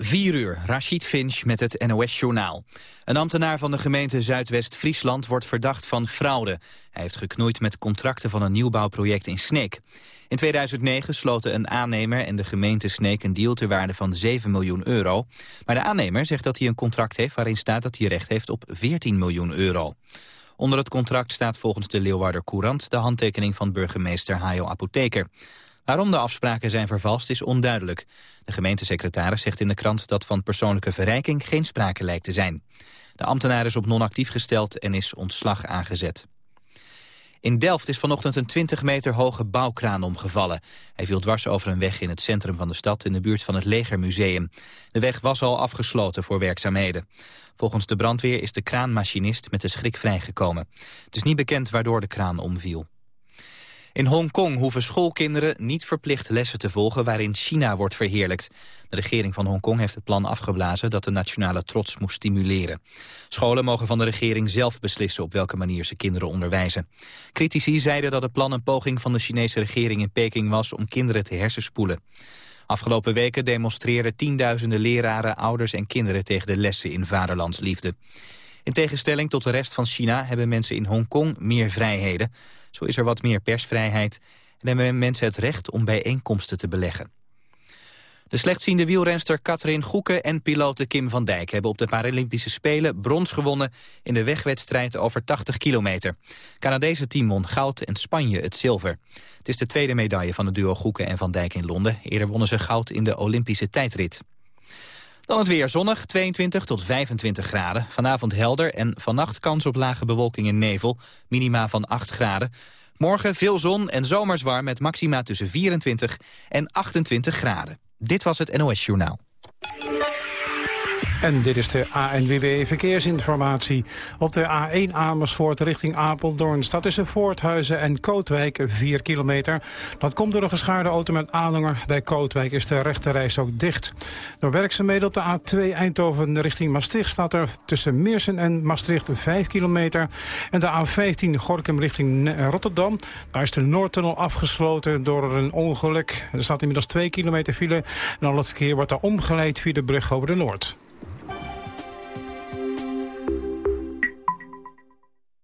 4 uur, Rashid Finch met het NOS-journaal. Een ambtenaar van de gemeente Zuidwest-Friesland wordt verdacht van fraude. Hij heeft geknoeid met contracten van een nieuwbouwproject in Sneek. In 2009 sloten een aannemer en de gemeente Sneek een deal ter waarde van 7 miljoen euro. Maar de aannemer zegt dat hij een contract heeft waarin staat dat hij recht heeft op 14 miljoen euro. Onder het contract staat volgens de Leeuwarder Courant de handtekening van burgemeester Hajo Apotheker. Waarom de afspraken zijn vervalst is onduidelijk. De gemeentesecretaris zegt in de krant dat van persoonlijke verrijking geen sprake lijkt te zijn. De ambtenaar is op non-actief gesteld en is ontslag aangezet. In Delft is vanochtend een 20 meter hoge bouwkraan omgevallen. Hij viel dwars over een weg in het centrum van de stad in de buurt van het Legermuseum. De weg was al afgesloten voor werkzaamheden. Volgens de brandweer is de kraanmachinist met de schrik vrijgekomen. Het is niet bekend waardoor de kraan omviel. In Hongkong hoeven schoolkinderen niet verplicht lessen te volgen waarin China wordt verheerlijkt. De regering van Hongkong heeft het plan afgeblazen dat de nationale trots moest stimuleren. Scholen mogen van de regering zelf beslissen op welke manier ze kinderen onderwijzen. Critici zeiden dat het plan een poging van de Chinese regering in Peking was om kinderen te hersenspoelen. Afgelopen weken demonstreerden tienduizenden leraren, ouders en kinderen tegen de lessen in vaderlandsliefde. In tegenstelling tot de rest van China hebben mensen in Hongkong meer vrijheden. Zo is er wat meer persvrijheid en hebben mensen het recht om bijeenkomsten te beleggen. De slechtziende wielrenster Katrien Goeke en pilote Kim van Dijk... hebben op de Paralympische Spelen brons gewonnen... in de wegwedstrijd over 80 kilometer. Canadese team won goud en Spanje het zilver. Het is de tweede medaille van het duo Goeke en Van Dijk in Londen. Eerder wonnen ze goud in de Olympische tijdrit. Dan het weer zonnig, 22 tot 25 graden. Vanavond helder en vannacht kans op lage bewolking en nevel. Minima van 8 graden. Morgen veel zon en zomers warm met maxima tussen 24 en 28 graden. Dit was het NOS Journaal. En dit is de ANWB Verkeersinformatie. Op de A1 Amersfoort richting Apeldoorn staat tussen Voorthuizen en Kootwijk 4 kilometer. Dat komt door een geschaarde auto met aanhanger. Bij Kootwijk is de rechterreis ook dicht. Door werkzaamheden op de A2 Eindhoven richting Maastricht staat er tussen Meersen en Maastricht 5 kilometer. En de A15 Gorkum richting Rotterdam. Daar is de Noordtunnel afgesloten door een ongeluk. Er staat inmiddels 2 kilometer file. En al het verkeer wordt daar omgeleid via de brug over de Noord.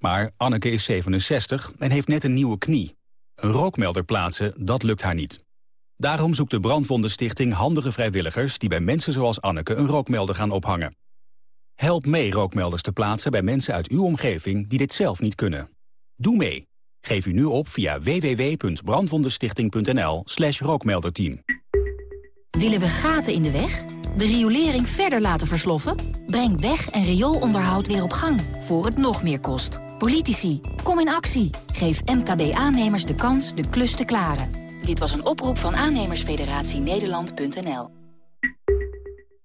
Maar Anneke is 67 en heeft net een nieuwe knie. Een rookmelder plaatsen, dat lukt haar niet. Daarom zoekt de Brandwondenstichting handige vrijwilligers... die bij mensen zoals Anneke een rookmelder gaan ophangen. Help mee rookmelders te plaatsen bij mensen uit uw omgeving... die dit zelf niet kunnen. Doe mee. Geef u nu op via www.brandwondenstichting.nl slash rookmelderteam. Willen we gaten in de weg? De riolering verder laten versloffen? Breng weg- en rioolonderhoud weer op gang, voor het nog meer kost. Politici, kom in actie. Geef MKB-aannemers de kans de klus te klaren. Dit was een oproep van aannemersfederatie Nederland.nl.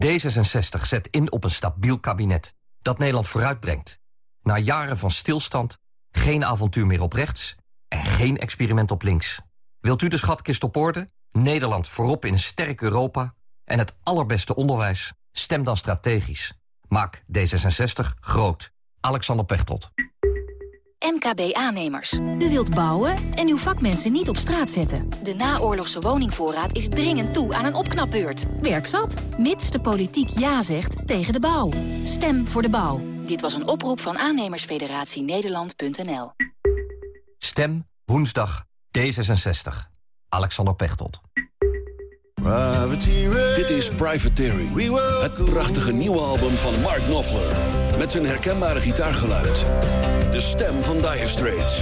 D66 zet in op een stabiel kabinet dat Nederland vooruitbrengt. Na jaren van stilstand, geen avontuur meer op rechts en geen experiment op links. Wilt u de schatkist op orde? Nederland voorop in een sterk Europa en het allerbeste onderwijs? Stem dan strategisch. Maak D66 groot. Alexander Pechtold. MKB-aannemers. U wilt bouwen en uw vakmensen niet op straat zetten. De naoorlogse woningvoorraad is dringend toe aan een opknapbeurt. Werk zat, mits de politiek ja zegt tegen de bouw. Stem voor de bouw. Dit was een oproep van aannemersfederatie Nederland.nl. Stem woensdag D66. Alexander Pechtold. Dit is Privateering. Het prachtige nieuwe album van Mark Knopfler. Met zijn herkenbare gitaargeluid. De stem van Dire Straits.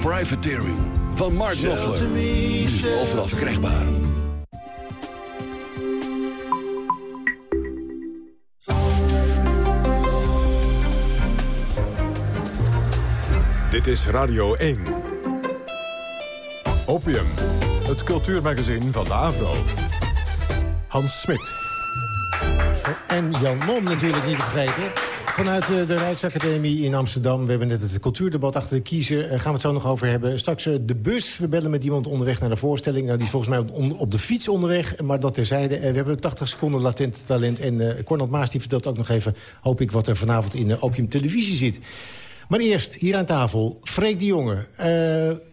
Privateering van Mark Knopfler. Nu overal verkrijgbaar. Dit is Radio 1. Opium, het cultuurmagazin van de AVRO. Hans Smit. En Jan Mom natuurlijk niet te vergeten. Vanuit eh, de Rijksacademie in Amsterdam. We hebben net het cultuurdebat achter de kiezer. Daar gaan we het zo nog over hebben. Straks eh, de bus. We bellen met iemand onderweg naar de voorstelling. Nou, die is volgens mij op de fiets onderweg. Maar dat terzijde. We hebben 80 seconden latent talent. En uh, Maas die vertelt ook nog even... hoop ik wat er vanavond in Opium Televisie zit. Maar eerst, hier aan tafel, Freek de Jonge. Uh,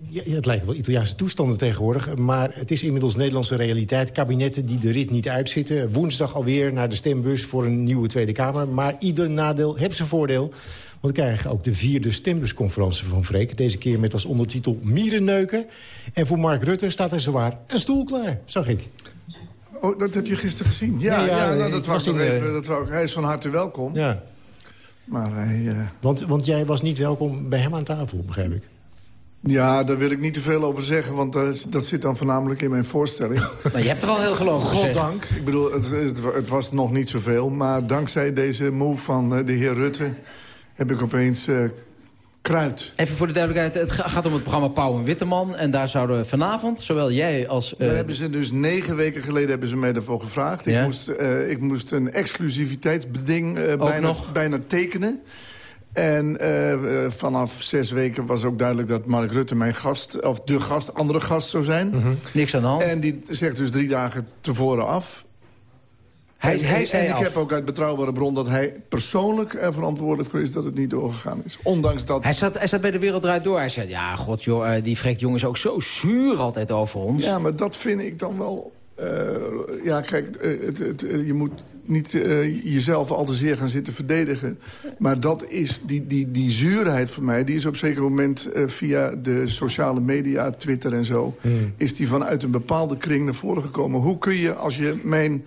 ja, het lijken wel Italiaanse toestanden tegenwoordig... maar het is inmiddels Nederlandse realiteit. Kabinetten die de rit niet uitzitten. Woensdag alweer naar de stembus voor een nieuwe Tweede Kamer. Maar ieder nadeel heeft zijn voordeel. Want we krijgen ook de vierde stembusconferentie van Freek. Deze keer met als ondertitel Mierenneuken. En voor Mark Rutte staat er zowaar een stoel klaar, zag ik. Oh, dat heb je gisteren gezien? Ja, ja, nou, dat, was, was even, dat wou ik, hij is van harte welkom. Ja. Maar hij... Uh... Want, want jij was niet welkom bij hem aan tafel, begrijp ik. Ja, daar wil ik niet te veel over zeggen, want dat, dat zit dan voornamelijk in mijn voorstelling. Maar je hebt er al heel geloofd Goddank. Ik bedoel, het, het, was nog niet zoveel, maar dankzij deze move van eh, de heer Rutte... heb ik opeens uh, kruid. Even voor de duidelijkheid, het gaat om het programma Pauw en Witteman. En daar zouden vanavond, zowel jij als... Daar hebben ze dus negen weken geleden hebben ze mij daarvoor gevraagd. Ik, moest, ik moest een exclusiviteitsbeding bijna, bijna tekenen. En uh, vanaf zes weken was ook duidelijk dat Mark Rutte mijn gast... of de gast, andere gast zou zijn. Mm Niks aan de hand. En die zegt dus drie dagen tevoren af. Hij, en, hij en ik heb ook uit betrouwbare bron dat hij persoonlijk er verantwoordelijk voor is dat het niet doorgegaan is. Ondanks dat... Hij zat, hij zat bij de Wereld Draait Door. Hij zei, ja, god joh, die Freek jongens is ook zo zuur altijd over ons. Ja, maar dat vind ik dan wel... Uh, ja, kijk, het, het, je moet niet uh, jezelf al te zeer gaan zitten verdedigen. Maar dat is, die, die, die zuurheid voor mij... die is op een zeker moment uh, via de sociale media, Twitter en zo... Hmm. is die vanuit een bepaalde kring naar voren gekomen. Hoe kun je, als je mijn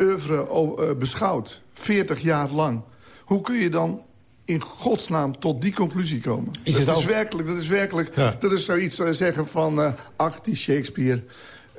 oeuvre uh, beschouwt, 40 jaar lang... hoe kun je dan in godsnaam tot die conclusie komen? Is dat, is werkelijk, dat is werkelijk... Ja. Dat is zoiets zeggen van... ach, die Shakespeare...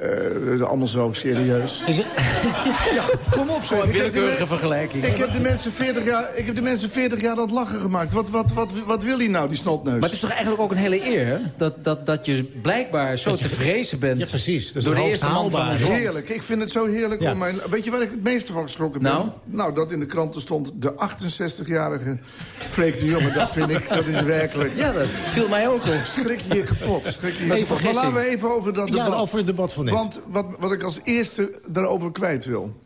Uh, dat is allemaal zo serieus. Is het? ja, kom op zeg. Een willekeurige vergelijking. Ik heb, de mensen 40 jaar, ik heb de mensen 40 jaar aan het lachen gemaakt. Wat, wat, wat, wat wil hij nou, die snotneus? Maar het is toch eigenlijk ook een hele eer, Dat, dat, dat je blijkbaar zo te vrezen bent. Ja, precies. Dat door de eerste man van Heerlijk. Ik vind het zo heerlijk ja. om mijn... Weet je waar ik het meeste van geschrokken ben? Nou? Nou, dat in de kranten stond de 68-jarige Freek de Jonge. Dat vind ik, dat is werkelijk... Ja, dat viel mij ook op. Schrik je je kapot. Schrik je je kapot. Maar laten we even over dat debat... Ja, over het debat van net. Want wat, wat ik als eerste daarover kwijt wil...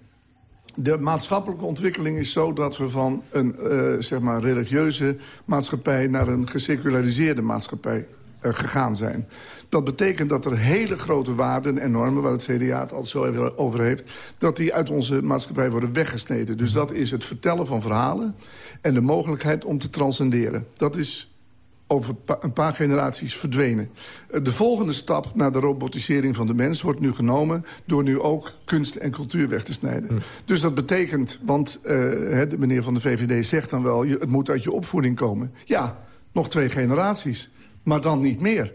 De maatschappelijke ontwikkeling is zo dat we van een uh, zeg maar religieuze maatschappij... naar een geseculariseerde maatschappij uh, gegaan zijn. Dat betekent dat er hele grote waarden en normen... waar het CDA het altijd zo even over heeft... dat die uit onze maatschappij worden weggesneden. Dus dat is het vertellen van verhalen... en de mogelijkheid om te transcenderen. Dat is over een paar generaties verdwenen. Eh, de volgende stap naar de robotisering van de mens wordt nu genomen... door nu ook kunst en cultuur weg te snijden. Hm. Dus dat betekent, want uh, de meneer van de VVD zegt dan wel... het moet uit je opvoeding komen. Ja, nog twee generaties, maar dan niet meer.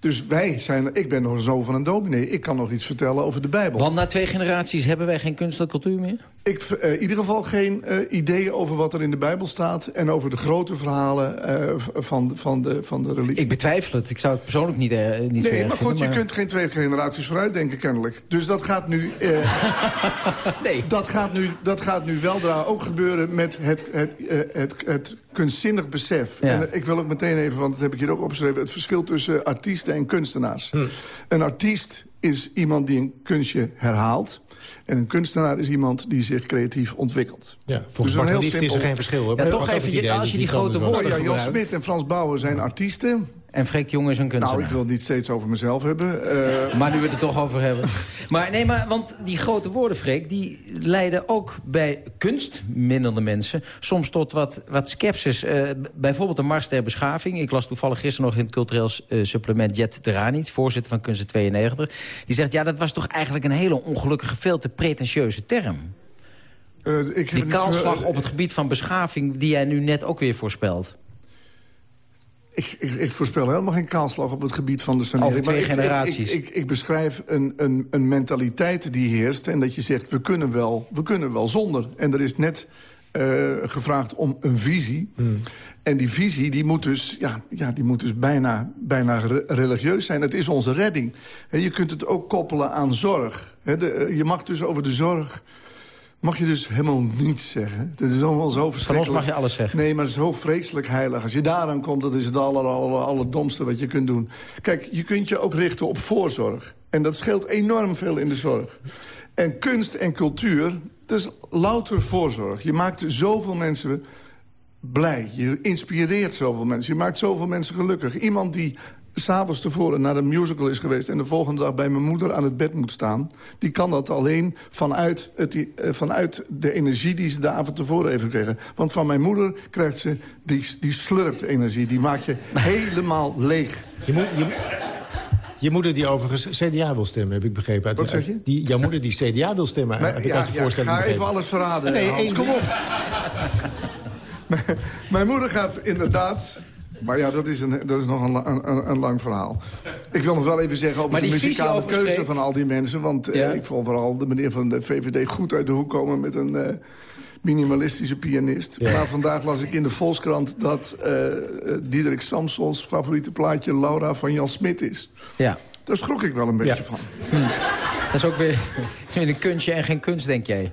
Dus wij zijn, ik ben nog een zoon van een dominee. Ik kan nog iets vertellen over de Bijbel. Want na twee generaties hebben wij geen kunst en cultuur meer? Ik, uh, in ieder geval geen uh, ideeën over wat er in de Bijbel staat... en over de grote verhalen uh, van, van, de, van de religie. Ik betwijfel het. Ik zou het persoonlijk niet, niet Nee, maar goed, je kunt geen twee generaties vooruit denken kennelijk. Dus dat gaat nu... nee. Dat gaat nu, dat gaat nu weldra ook gebeuren met het, het, het, het kunstzinnig besef. En ik wil ook meteen even, want dat heb ik hier ook opgeschreven... het verschil tussen artiesten en kunstenaars. Hm. Een artiest is iemand die een kunstje herhaalt. En een kunstenaar is iemand die zich creatief ontwikkelt. Ja, volgens dus heel simpel... is er geen verschil. Hoor. Ja, toch even, als je die grote woorden ja, Jan Smit en Frans Bauer zijn artiesten. En Freek Jonge is een kunstenaar. Nou, ik wil het niet steeds over mezelf hebben. Uh... Maar nu we het er toch over hebben. maar nee, maar, want die grote woorden, Freek... die leiden ook bij kunstminnende mensen... soms tot wat, wat skepsis. Uh, bijvoorbeeld de Mars der Beschaving. Ik las toevallig gisteren nog in het cultureel uh, supplement... Jet Teranits, voorzitter van Kunsten 92. Die zegt, ja, dat was toch eigenlijk een hele ongelukkige... veel te pretentieuze term. Ik die kaalslag op het gebied van beschaving... die jij nu net ook weer voorspelt. Ik, ik, ik, voorspel helemaal geen kaalslag op het gebied van de sanering. Over twee generaties. Ik, ik, beschrijf een, een, een, mentaliteit die heerst. En dat je zegt, we kunnen wel, we kunnen wel zonder. En er is net uh, gevraagd om een visie. Hmm. En die visie die moet dus, ja, ja, die moet dus bijna, bijna religieus zijn. Het is onze redding. En je kunt het ook koppelen aan zorg. de, je mag dus over de zorg mag je dus helemaal niets zeggen. Dat is allemaal zo verschrikkelijk. Van ons mag je alles zeggen. Nee, maar zo vreselijk heilig. Als je daaraan komt, dat is het aller, aller, allerdomste wat je kunt doen. Kijk, je kunt je ook richten op voorzorg. En dat scheelt enorm veel in de zorg. En kunst en cultuur, dat is louter voorzorg. Je maakt zoveel mensen blij. Je inspireert zoveel mensen. Je maakt zoveel mensen gelukkig. Iemand die s'avonds tevoren naar een musical is geweest... en de volgende dag bij mijn moeder aan het bed moet staan... die kan dat alleen vanuit, het, uh, vanuit de energie die ze de avond tevoren heeft gekregen. Want van mijn moeder krijgt ze die, die slurpt energie. Die maakt je helemaal leeg. Je moet... Je... Je moeder die overigens CDA wil stemmen, heb ik begrepen. Uit, Wat zeg je? Die, jouw moeder die CDA wil stemmen, heb ik ja, uit de voorstelling ja, Ga begrepen. even alles verraden, Nee, Hans, kom op. Mijn moeder gaat inderdaad... Maar ja, dat is, een, dat is nog een, een, een lang verhaal. Ik wil nog wel even zeggen over Maar de muzikale over keuze van al die mensen. Want eh, ik vond vooral de meneer van de VVD goed uit de hoek komen... met een eh, minimalistische pianist. Ja. Maar vandaag las ik in de Volkskrant dat eh eh, Diederik Samsons favoriete plaatje... Laura van Jan Smit is. Ja. Daar schrok ik wel een beetje Ja. van. Dat is ook weer, is weer een kunstje en geen kunst, denk jij.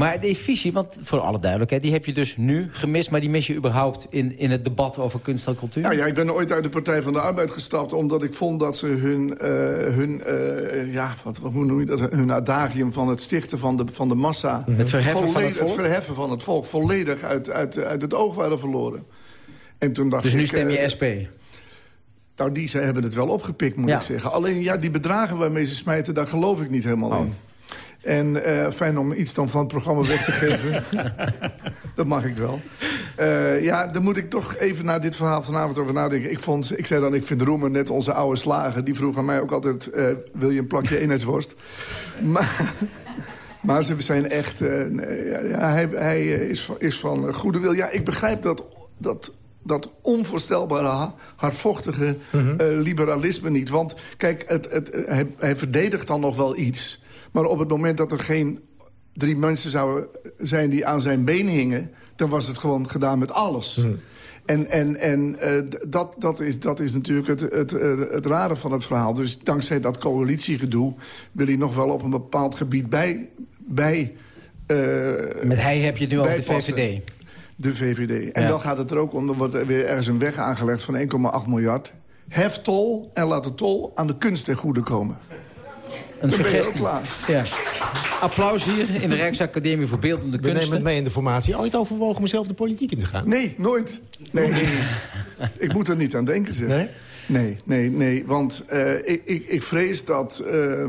Maar die visie, want voor alle duidelijkheid... die heb je dus nu gemist... maar die mis je überhaupt in, in het debat over kunst en cultuur? Nou ja, ik ben ooit uit de Partij van de Arbeid gestapt... omdat ik vond dat ze hun, eh, hun eh, ja, wat, wat hoe noem je dat? hun adagium van het stichten van de, van de massa... Het verheffen van het volk? verheffen van het volk volledig uit, uit, uit het oog waren verloren. En toen dacht dus nu ik, stem je eh, SP? Nou, die ze hebben het wel opgepikt, moet Ja. ik zeggen. Alleen, ja, die bedragen waarmee ze smijten, daar geloof ik niet helemaal Oh. in. En eh, fijn om iets dan van het programma weg te geven. dat mag ik wel. Eh, ja, daar moet ik toch even naar dit verhaal vanavond over nadenken. Ik, vond, ik zei dan, ik vind Roemer net onze oude slager. Die vroeg aan mij ook altijd, eh, wil je een plakje eenheidsworst? maar... Maar ze zijn echt... ja, hij hij is, van- is van goede wil. Ja, ik begrijp dat, dat, dat onvoorstelbare, ha- hardvochtige eh, liberalisme niet. Want kijk, het, het, hij, hij verdedigt dan nog wel iets. Maar op het moment dat er geen drie mensen zouden zijn die aan zijn been hingen... dan was het gewoon gedaan met alles. En, en, en eh, dat, dat, is, dat is natuurlijk het, het, eh, het rare van het verhaal. Dus dankzij dat coalitiegedoe wil hij nog wel op een bepaald gebied bij... bij eh, Met hij heb je het nu over de. VVD. de VVD. En Ja. dan gaat het er ook om, dan wordt er weer ergens een weg aangelegd van 1,8 miljard. Hef tol en laat de tol aan de kunst ten goede komen. Een suggestie. Ja. Applaus hier in de Rijksacademie voor Beeldende We nemen het Kunsten. mee in de formatie. Ooit overwogen om zelf de politiek in te gaan? Nee, nooit. Nee, nee. ik moet er niet aan denken, zeg. Nee? Nee, nee, nee. Want eh, ik, ik, ik vrees dat... eh,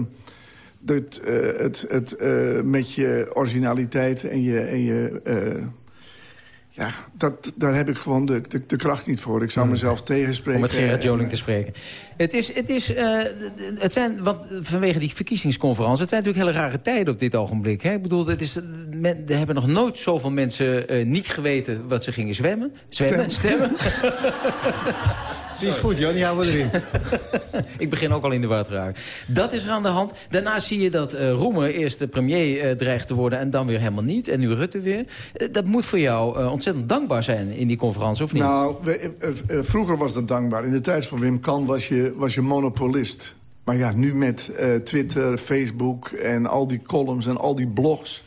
dat eh, het, het eh, met je originaliteit en je... En je eh, ja, dat, daar heb ik gewoon de, de, de kracht niet voor. Ik zou mezelf tegenspreken. Om met Gerard en, Joling te spreken. Het, is, het, is, eh, het zijn, want vanwege die verkiezingsconferentie... het zijn natuurlijk hele rare tijden op dit ogenblik. Hè? Ik bedoel, het is, men, er hebben nog nooit zoveel mensen eh, niet geweten... wat ze gingen zwemmen. Zwemmen, stemmen. Die is goed, Jan. Die houden we erin. Ik begin ook al in de war te raken. Dat is er aan de hand. Daarna zie je dat eh, Roemer eerst de premier eh, dreigt te worden... en dan weer helemaal niet. En nu Rutte weer. Eh, dat moet voor jou ontzettend dankbaar zijn in die conferentie, of niet? Nou, we- vroeger was dat dankbaar. In de tijd van Wim Kan was je, was je monopolist. Maar ja, nu met eh, Twitter, Facebook en al die columns en al die blogs...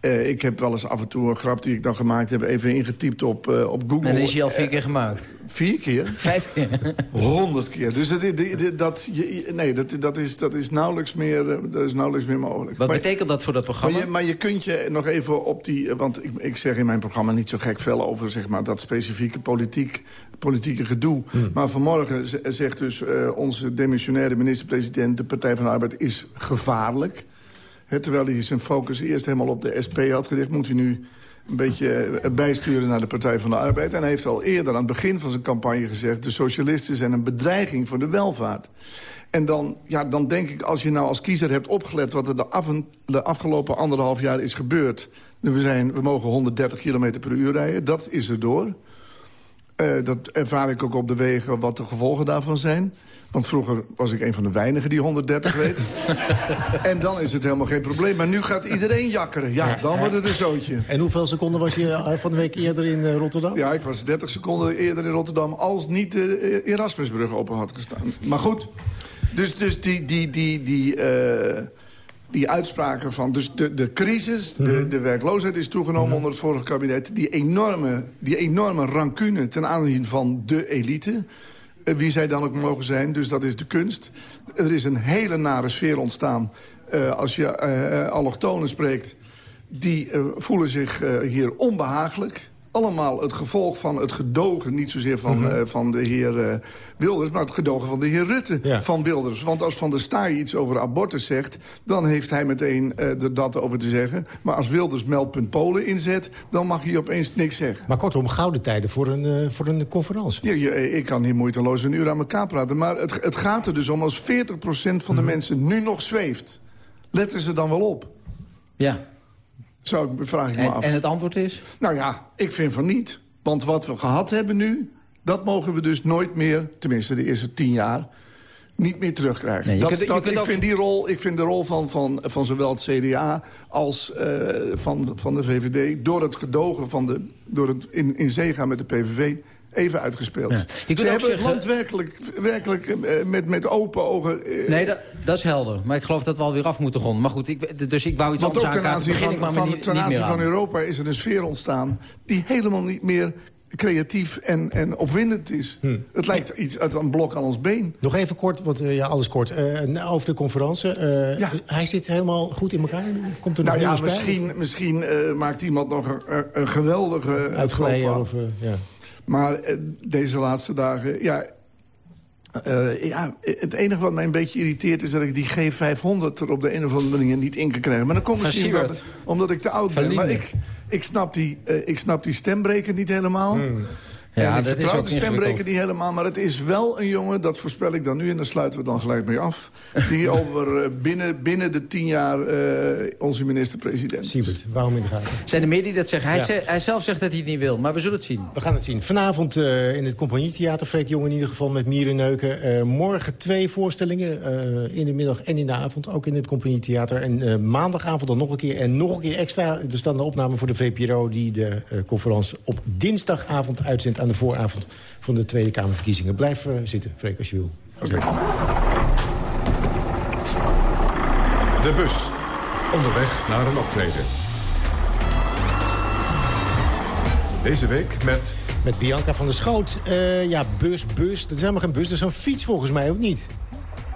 Eh, ik heb wel eens af en toe een grap die ik dan gemaakt heb... even ingetypt op, eh, op Google. en is hij al vier keer gemaakt. Vier keer? Vijf keer. Honderd keer. Dus dat, dat, dat, je- nee, dat, dat, is, dat, is nauwelijks meer, eh, dat is nauwelijks meer mogelijk. Wat Maar- betekent dat voor dat maar programma? je, maar je kunt je nog even op die... Want ik, ik zeg in mijn programma niet zo gek veel over zeg maar, dat specifieke politiek, politieke gedoe. Maar vanmorgen zegt dus eh, onze demissionaire minister-president... de Partij van de Arbeid is gevaarlijk. Terwijl hij zijn focus eerst helemaal op de SP had gericht... moet hij nu een beetje eh, bijsturen naar de Partij van de Arbeid. En hij heeft al eerder aan het begin van zijn campagne gezegd... de socialisten zijn een bedreiging voor de welvaart. En dan, ja, dan denk ik, als je nou als kiezer hebt opgelet... wat er de, af de afgelopen anderhalf jaar is gebeurd... We, zijn, we mogen 130 km per uur rijden, dat is er door. Eh, dat ervaar ik ook op de wegen wat de gevolgen daarvan zijn. Want vroeger was ik een van de weinigen die 130 reed. en dan is het helemaal geen probleem. Maar nu gaat iedereen jakkeren. Ja, dan wordt het een zootje. En hoeveel seconden was je eh, van de week eerder in eh, Rotterdam? Ja, ik was 30 seconden eerder in Rotterdam... als niet de Erasmusbrug open had gestaan. Maar goed, dus, dus die... die, die, die eh, die uitspraken van dus de, de crisis, de, mhm. de werkloosheid is toegenomen mhm. onder het vorige kabinet. Die enorme, die enorme rancune ten aanzien van de elite. Eh, wie zij dan ook mogen zijn, dus dat is de kunst. Er is een hele nare sfeer ontstaan. Uh, als je uh, allochtonen spreekt, die voelen zich hier onbehagelijk allemaal het gevolg van het gedogen... niet zozeer van, mhm. eh, van de heer uh, Wilders, maar het gedogen van de heer Rutte van Wilders. Want als Van der Staaij iets over abortus zegt... dan heeft hij meteen uh, er dat over te zeggen. Maar als Wilders meldpunt Polen inzet... dan mag hij opeens niks zeggen. Maar kortom, gouden tijden voor een, voor een conferentie. Ja, ik kan hier moeiteloos een uur aan elkaar praten. Maar het, het gaat er dus om als 40% van de mhm. mensen nu nog zweeft. Letten ze dan wel op? Ja, zou ik, vraag ik me af. En het antwoord is? Nou ja, ik vind van niet. Want wat we gehad hebben nu, dat mogen we dus nooit meer... tenminste de eerste tien jaar, niet meer terugkrijgen. Nee, dat, kunt, dat, ik, vind die rol, ik vind de rol van, van, van zowel het CDA als uh, van, van de VVD... door het gedogen van de, door het in, in zee gaan met de PVV even uitgespeeld. Ja. Ze hebben het land werkelijk, werkelijk eh, met, met open ogen... Eh, nee, dat, dat, is helder. Maar ik geloof dat we alweer af moeten ronden. Maar goed, ik, dus ik wou iets anders aankaarten. Want ook ten aanzien van, van, ten van Europa is er een sfeer ontstaan... die helemaal niet meer creatief en, en opwindend is. Hm. Het lijkt iets uit een blok aan ons been. Nog even kort, want uh, ja, alles kort. Uh, over de conferentie. Uh, ja. Hij zit helemaal goed in elkaar? Komt er nog nou ja, misschien, misschien maakt iemand nog een, een geweldige... Uitgeleid over, ja. Maar eh, deze laatste dagen, ja, uh, ja, het enige wat mij een beetje irriteert is dat ik die G500 er op de een of andere manier niet in kan krijgen. Maar dan komt misschien omdat, omdat ik te oud ben. Maar ik, ik, snap die, uh, ik snap die stembreker niet helemaal. Hmm. Ja, en ik dat vertrouw de stembreker niet helemaal. Maar het is wel een jongen, dat voorspel ik dan nu... en daar sluiten we dan gelijk mee af... die over uh, binnen, binnen de tien jaar uh, onze minister-president Siebert, waarom in de gaten? Zijn er meer die dat zeggen? Hij, ze, hij, zelf zegt dat hij het niet wil, maar we zullen het zien. We gaan het zien. Vanavond uh, in het Compagnietheater... Freek Jong in ieder geval met Mierenneuken. morgen twee voorstellingen, in de middag en in de avond. Ook in het Compagnietheater. En maandagavond dan nog een keer en nog een keer extra. Er staan de opname voor de VPRO... die de conferentie op dinsdagavond uitzendt aan de vooravond van de Tweede Kamerverkiezingen. Blijf uh, zitten, Freek, als je wil. Oké. De bus. Onderweg naar een optreden. Deze week met... Met Bianca van der Schoot. Uh, ja, bus, bus. Dat is helemaal geen bus, dat is een fiets volgens mij, of niet?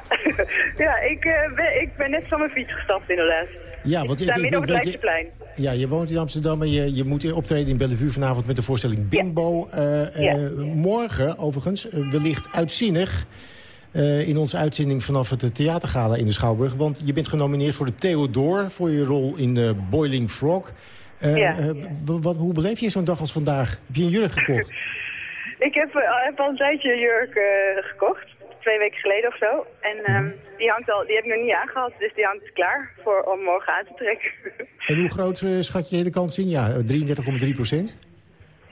ja, ik, uh, ben, ik ben net van mijn fiets gestapt inderdaad. Ja, want ik sta midden op het Leidseplein. Ja, je woont in Amsterdam en je, je moet optreden in Bellevue vanavond met de voorstelling Bimbo. Ja. Uh, morgen, overigens, uh, wellicht uitzinnig... in onze uitzending vanaf het theatergala in de Schouwburg. Want je bent genomineerd voor de Theodor voor je rol in Boiling Frog. Ja. wat, hoe beleef je zo'n dag als vandaag? Heb je een jurk gekocht? ik heb, heb al een tijdje een jurk gekocht twee weken geleden of zo. En um, die, hangt al, die heb ik nog niet aangehad, dus die hangt klaar voor, om morgen aan te trekken. En hoe groot uh, schat je de kans in? Ja, 33,3 procent?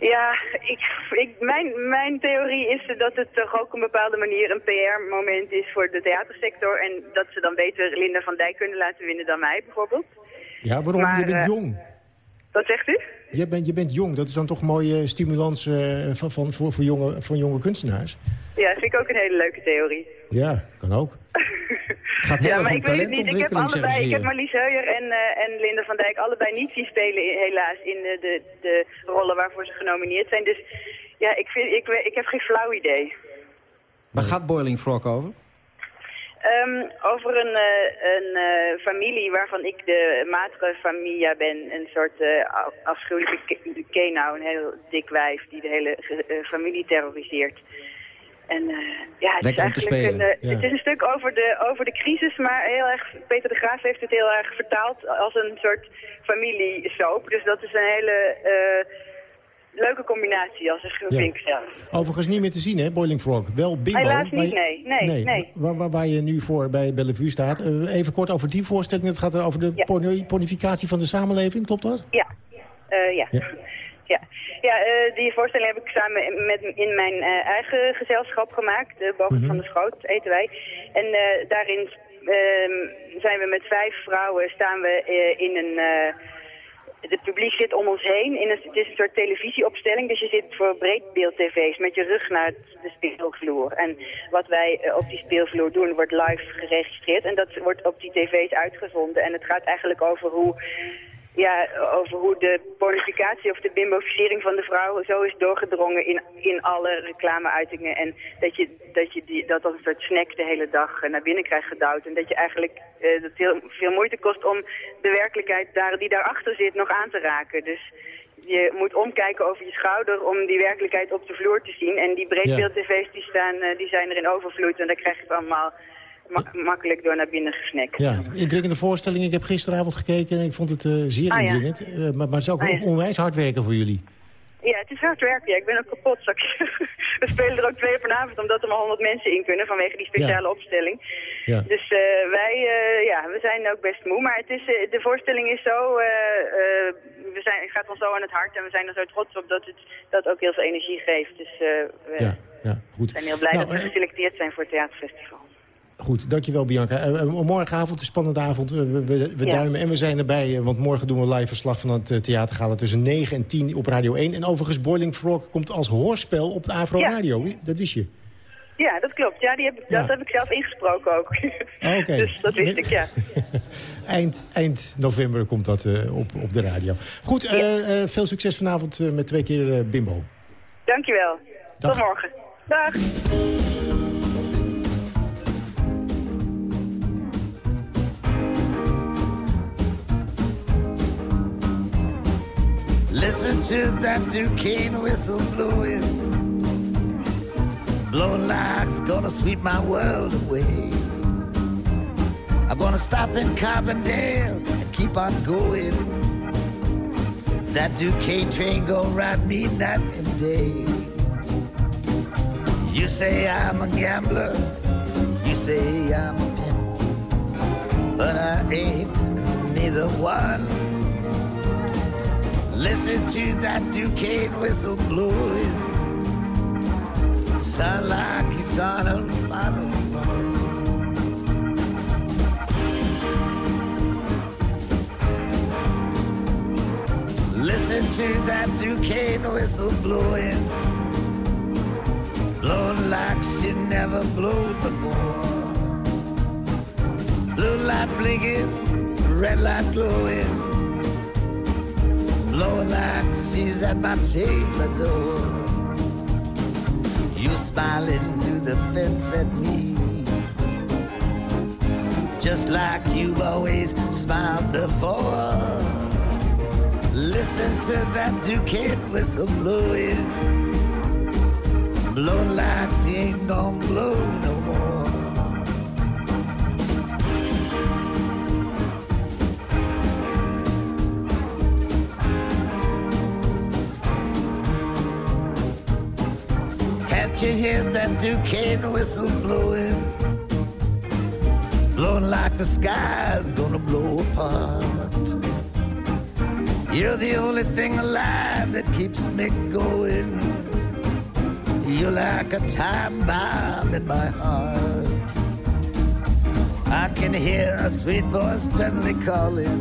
Ja, ik, ik, mijn, mijn theorie is dat het toch ook op een bepaalde manier een PR-moment is voor de theatersector. En dat ze dan beter Linda van Dijk kunnen laten winnen dan mij bijvoorbeeld. Ja, waarom? je bent uh, jong. Wat zegt u? Je bent, je bent jong. Dat is dan toch een mooie stimulans uh, van, van, voor, voor, jonge, voor jonge kunstenaars? Ja, vind ik ook een hele leuke theorie. Ja, kan ook. Gaat ja, maar ik weet het niet. Ik heb, allebei, ik heb Marlies Heuyer en, uh, en Linda van Dijk allebei niet zien spelen, helaas, in de, de, de rollen waarvoor ze genomineerd zijn. Dus ja, ik, vind, ik, ik heb geen flauw idee. Waar gaat Boiling Frog over? Um, over een, uh, een uh, familie waarvan ik de matere familia ben. Een soort uh, afschuwelijke kenau, een heel dik wijf die de hele familie terroriseert. En ja, het is eigenlijk een, ja. het is een stuk over de, over de crisis, maar heel erg, Peter de Graaf heeft het heel erg vertaald als een soort familiesoap. Dus dat is een hele leuke combinatie, als vind ik zelf. Overigens niet meer te zien, hè, Boiling Frog. Wel Bimbo. Helaas niet, nee. nee, nee. nee. Waar, waar, waar, je nu voor bij Bellevue staat. Uh, even kort over die voorstelling. Het gaat over de ja. ponificatie van de samenleving, klopt dat? Ja. Uh, ja. ja. Ja, ja uh, die voorstelling heb ik samen met, in mijn eigen gezelschap gemaakt. De Boven mm -hmm. van de Schoot eten wij. En daarin ehm, zijn we met vijf vrouwen staan we in een het publiek zit om ons heen. In een, het is een soort televisieopstelling, dus je zit voor breedbeeld-tv's met je rug naar de speelvloer. En wat wij eh, op die speelvloer doen, wordt live geregistreerd en dat wordt op die tv's uitgezonden. En het gaat eigenlijk over hoe ja, over hoe de pornificatie of de bimboficering van de vrouw zo is doorgedrongen in, in alle reclameuitingen. En dat je, dat je die, dat als een soort snack de hele dag naar binnen krijgt gedouwd. En dat je eigenlijk uh, dat heel veel moeite kost om de werkelijkheid daar, die daarachter zit nog aan te raken. Dus je moet omkijken over je schouder om die werkelijkheid op de vloer te zien. En die breedbeeld-tv's die, staan, uh, die zijn er in overvloed en daar krijg je het allemaal makkelijk door naar binnen gesnakt. Ja, indringende voorstelling. Ik heb gisteravond gekeken en ik vond het uh, zeer ah, indringend. Ja. Uh, maar, maar het is ook ah, onwijs hard werken voor jullie. Ja, het is hard werken. Ja. Ik ben ook kapot. We spelen er ook twee vanavond omdat er maar honderd mensen in kunnen vanwege die speciale ja. opstelling. Ja. Dus uh, wij, ja, we zijn ook best moe. Maar het is, de voorstelling is zo, we zijn, het gaat ons zo aan het hart en we zijn er zo trots op dat het dat ook heel veel energie geeft. Dus we ja, ja, goed. zijn heel blij nou, dat we geselecteerd zijn voor het theaterfestival. Goed, dankjewel Bianca. Uh, morgenavond, een spannende avond. we, we, we duimen en we zijn erbij. want morgen doen we live verslag van het theatergala tussen 9 en 10 op Radio 1. En overigens, Boiling Frog komt als hoorspel op de Afro Radio. Dat wist je? Ja, dat klopt. Ja, die heb, dat heb ik zelf ingesproken ook. Oh, dus dat wist ik, ja. eind, eind november komt dat uh, op, op de radio. Goed, uh, uh, veel succes vanavond met twee keer Bimbo. Dankjewel. Dag. Tot morgen. Dag. Listen to that Duquesne whistle blowing. Blowing it's gonna sweep my world away. I'm gonna stop in Carbondale and keep on going. That Duquesne train gonna ride me night and day. You say I'm a gambler, you say I'm a pimp, but I ain't neither one. Listen to that Duquesne whistle blowing. Sound like it's on a final run. Listen to that Duquesne whistle blowing. Blowing like she never blew before. Blue light blinking, red light glowing blowing like she's at my chamber door. You smiling through the fence at me. Just like you've always smiled before. Listen to that Duquette whistle blowing. Blowing like she ain't gonna blow no you hear that Duquesne whistle blowing? Blowing like the sky's gonna blow apart. You're the only thing alive that keeps me going. You're like a time bomb in my heart. I can hear a sweet voice gently calling.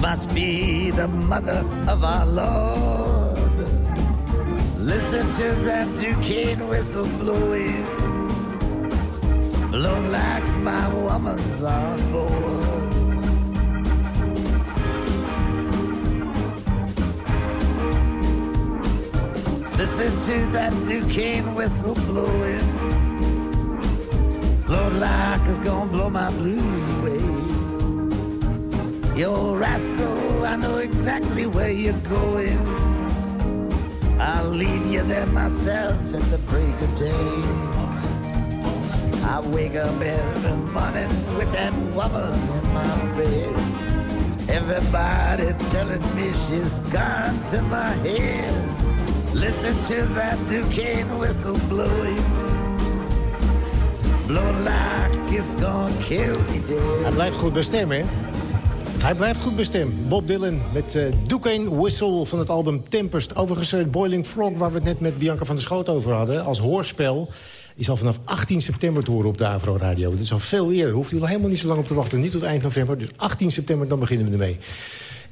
Must be the mother of our Lord. Listen to that Duquesne whistle blowing, blowing like my woman's on board. Listen to that Duquesne whistle blowing, blowing like it's gonna blow my blues away. You rascal, I know exactly where you're going. Lead you there myself at the break of day. I wake up every morning with that woman in my bed. Everybody telling me she's gone to my head. Listen to that Duquesne whistle blowing. Blow like it's gonna kill me dead. Hij blijft goed bestemmen, hè? Hij blijft goed bestemd. Bob Dylan met uh, Whistle van het album Tempest. Overigens uh, Boiling Frog, waar we het net met Bianca van der Schoot over hadden... als hoorspel, is al vanaf 18 september te horen op de Avro Radio. Dat is al veel eerder. Hoeft u al helemaal niet zo lang op te wachten. Niet tot eind november. Dus 18 september, dan beginnen we ermee.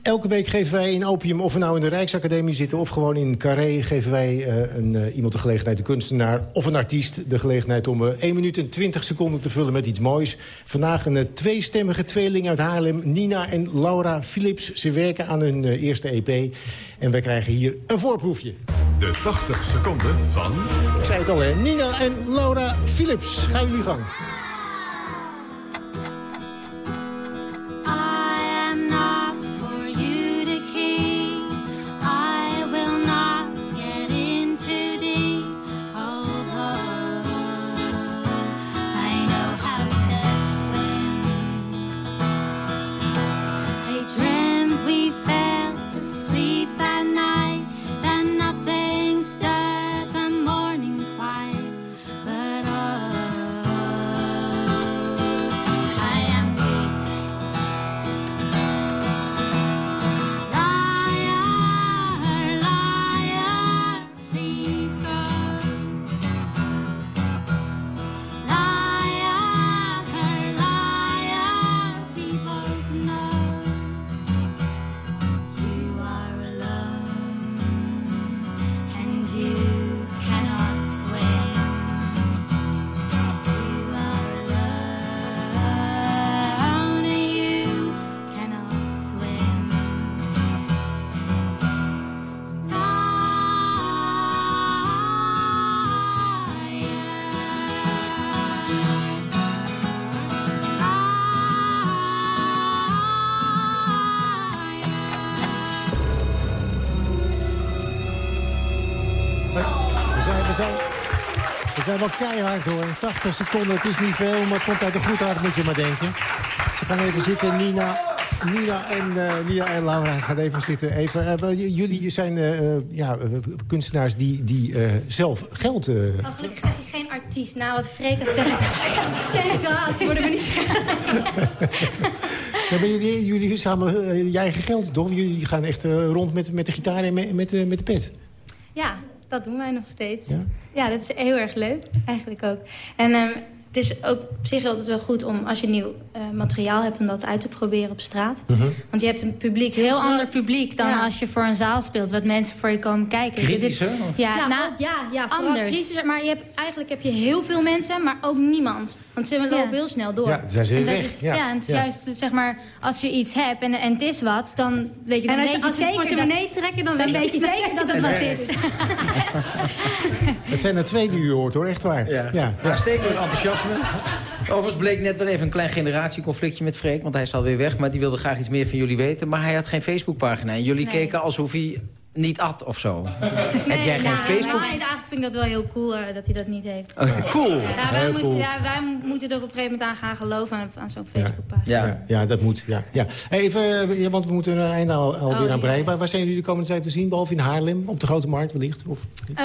Elke week geven wij in Opium, of we nou in de Rijksacademie zitten... of gewoon in Carré, geven wij uh, een, uh, iemand de gelegenheid, de kunstenaar... of een artiest de gelegenheid om uh, 1 minuut en 20 seconden te vullen met iets moois. Vandaag een tweestemmige tweeling uit Haarlem, Nina en Laura Philips. Ze werken aan hun eerste EP en wij krijgen hier een voorproefje. De 80 seconden van... Ik zei het al, hè. Nina en Laura Philips. Gaan jullie gang. Zijn wel keihard hoor. 80 seconden, het is niet veel, maar het komt uit de goed hart, moet je maar denken. Ze gaan even zitten, Nina, Nina, en, uh, Nina en Laura gaan even zitten. Even, uh, jullie zijn uh, ja, kunstenaars die, die zelf geld... Oh, gelukkig zeg je geen artiest. Nou, wat Freek het zegt. Thank god, worden we niet... ja, maar jullie, jullie samelen je eigen geld, toch? Jullie gaan echt rond met, met de gitaar en met, met, met de pet. Ja, dat doen wij nog steeds. Ja, ja dat is heel erg leuk, eigenlijk ook. En um, het is ook op zich altijd wel goed om, als je nieuw uh, materiaal hebt... om dat uit te proberen op straat. Uh -huh. Want je hebt een publiek, een heel ander publiek... dan ja. als je voor een zaal speelt, wat mensen voor je komen kijken. Kritischer? Ja, nou, nou, ja, ja anders. Maar je hebt, eigenlijk heb je heel veel mensen, maar ook niemand. Want ze lopen ja. heel snel door. Ja, zijn ze en weg. Is, ja. ja, en het is juist, zeg maar, als je iets hebt en, en het is wat, dan weet je... Dan en als je, als je het portemonnee trekken, dan, dan weet je zeker dat het wat is. het zijn er twee die u hoort, hoor. Echt waar. Ja, ja. Uitstekend enthousiasme. Overigens bleek net wel even een klein generatieconflictje met Freek. Want hij is alweer weg, maar die wilde graag iets meer van jullie weten. Maar hij had geen Facebookpagina. En jullie nee. keken alsof hij niet at of zo. Nee, Heb jij geen nou, Facebook? Nou, eigenlijk vind ik dat wel heel cool uh, dat hij dat niet heeft. Okay, cool. Ja, wij, moesten, cool. ja, wij moeten er op een gegeven moment aan gaan geloven aan, aan zo'n Facebookpagina. Ja. Ja, ja, dat moet. Ja, ja. Even, ja, want we moeten er een einde al, alweer oh, aan breien. Waar, waar, zijn jullie de komende tijd te zien? Behalve in Haarlem, op de Grote Markt wellicht? Of, uh,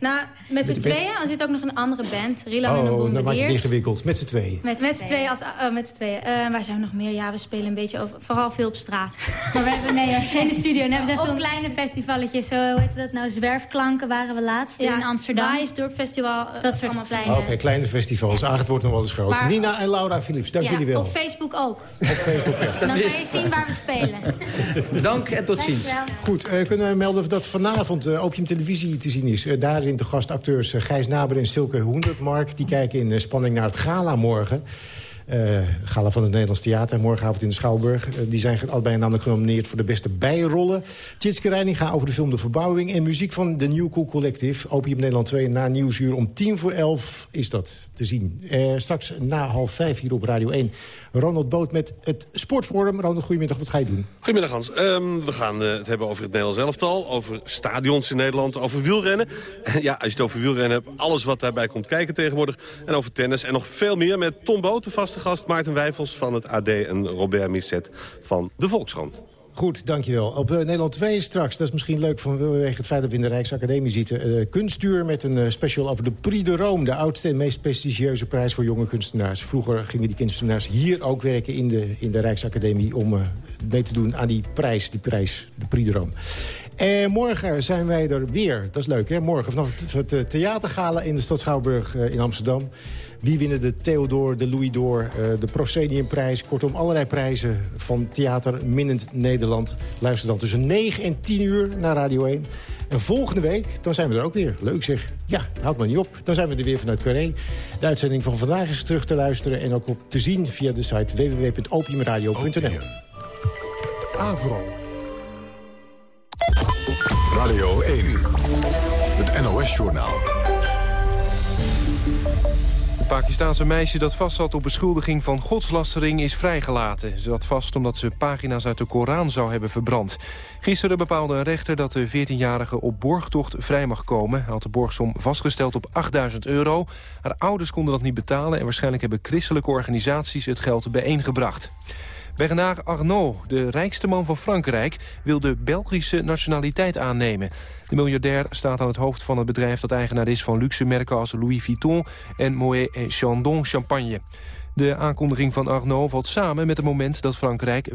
nou, met z'n tweeën. Er zit ook nog een andere band. Rila oh, en de Oh, dan maak je het ingewikkeld. Met z'n tweeën. Met z'n tweeën. Als, uh, met tweeën. Uh, waar zijn we nog meer? Ja, we spelen een beetje over... Vooral veel op straat. maar we hebben, nee, in de studio. En hebben we of veel kleine festivalletjes. Zo hoe heet dat nou? Zwerfklanken waren we laatst ja, in Amsterdam. Waaiensdorp Festival. Dat soort allemaal kleine. Oké, okay, kleine festivals. Ah, het wordt nog wel eens groot. Maar, Nina en Laura Philips, dank ja, jullie wel. op Facebook ook. Op Facebook, ja. Dan kan je zien waar we spelen. Dank en tot ziens. Goed, uh, kunnen we melden dat vanavond uh, Opium Televisie te zien is. Uh, daar zijn de gastacteurs Gijs Naber en Silke Hoendertmark. Die kijken in spanning naar het gala morgen. Uh, gala van het Nederlands Theater, morgenavond in de Schouwburg. Uh, die zijn allebei namelijk genomineerd voor de beste bijrollen. Tjitske Reininga over de film De Verbouwing... en muziek van de New Cool Collective. Opium Nederland 2 na Nieuwsuur om tien voor elf is dat te zien. Uh, straks na half vijf hier op Radio 1. Ronald Boot met het Sportforum. Ronald, goedemiddag. Wat ga je doen? Goedemiddag, Hans. Um, we gaan het hebben over het Nederlands elftal. Over stadions in Nederland. Over wielrennen. ja, als je het over wielrennen hebt. Alles wat daarbij komt kijken tegenwoordig. En over tennis. En nog veel meer met Tom Boot, de vaste gast Maarten Wijfels van het AD en Robert Misset van de Volkskrant. Goed, dankjewel. Op uh, Nederland 2 straks, dat is misschien leuk vanwege het feit dat we in de Rijksacademie zitten... Uh, kunstuur met een uh, special over de Prix de Rome... de oudste en meest prestigieuze prijs voor jonge kunstenaars. Vroeger gingen die kunstenaars hier ook werken in de, in de Rijksacademie... om mee te doen aan die prijs, die prijs, de Prix de Rome. En morgen zijn wij er weer. Dat is leuk, hè? Morgen vanaf het, het theatergala in de stad Schouwburg in Amsterdam. Wie winnen de Theodor, de Louis d'Or, uh, de Prosceniumprijs. Kortom, allerlei prijzen van Theater Minnend Nederland. Luister dan tussen 9 en 10 uur naar Radio 1. En volgende week, dan zijn we er ook weer. Leuk zeg. Ja, houdt maar niet op. Dan zijn we er weer vanuit Carré. De uitzending van vandaag is terug te luisteren... en ook op te zien via de site www.opiumradio.nl. Avro. Radio 1. Het NOS-journaal. Pakistaanse meisje dat vastzat op beschuldiging van godslastering is vrijgelaten. Ze zat vast omdat ze pagina's uit de Koran zou hebben verbrand. Gisteren bepaalde een rechter dat de 14-jarige op borgtocht vrij mag komen. Hij had de borgsom vastgesteld op 8000 euro. Haar ouders konden dat niet betalen... en waarschijnlijk hebben christelijke organisaties het geld bijeengebracht. Bernard Arnault, de rijkste man van Frankrijk... wil de Belgische nationaliteit aannemen. De miljardair staat aan het hoofd van het bedrijf... dat eigenaar is van luxe merken als Louis Vuitton... en Moet et Chandon Champagne. De aankondiging van Arnaud valt samen met het moment dat Frankrijk 65%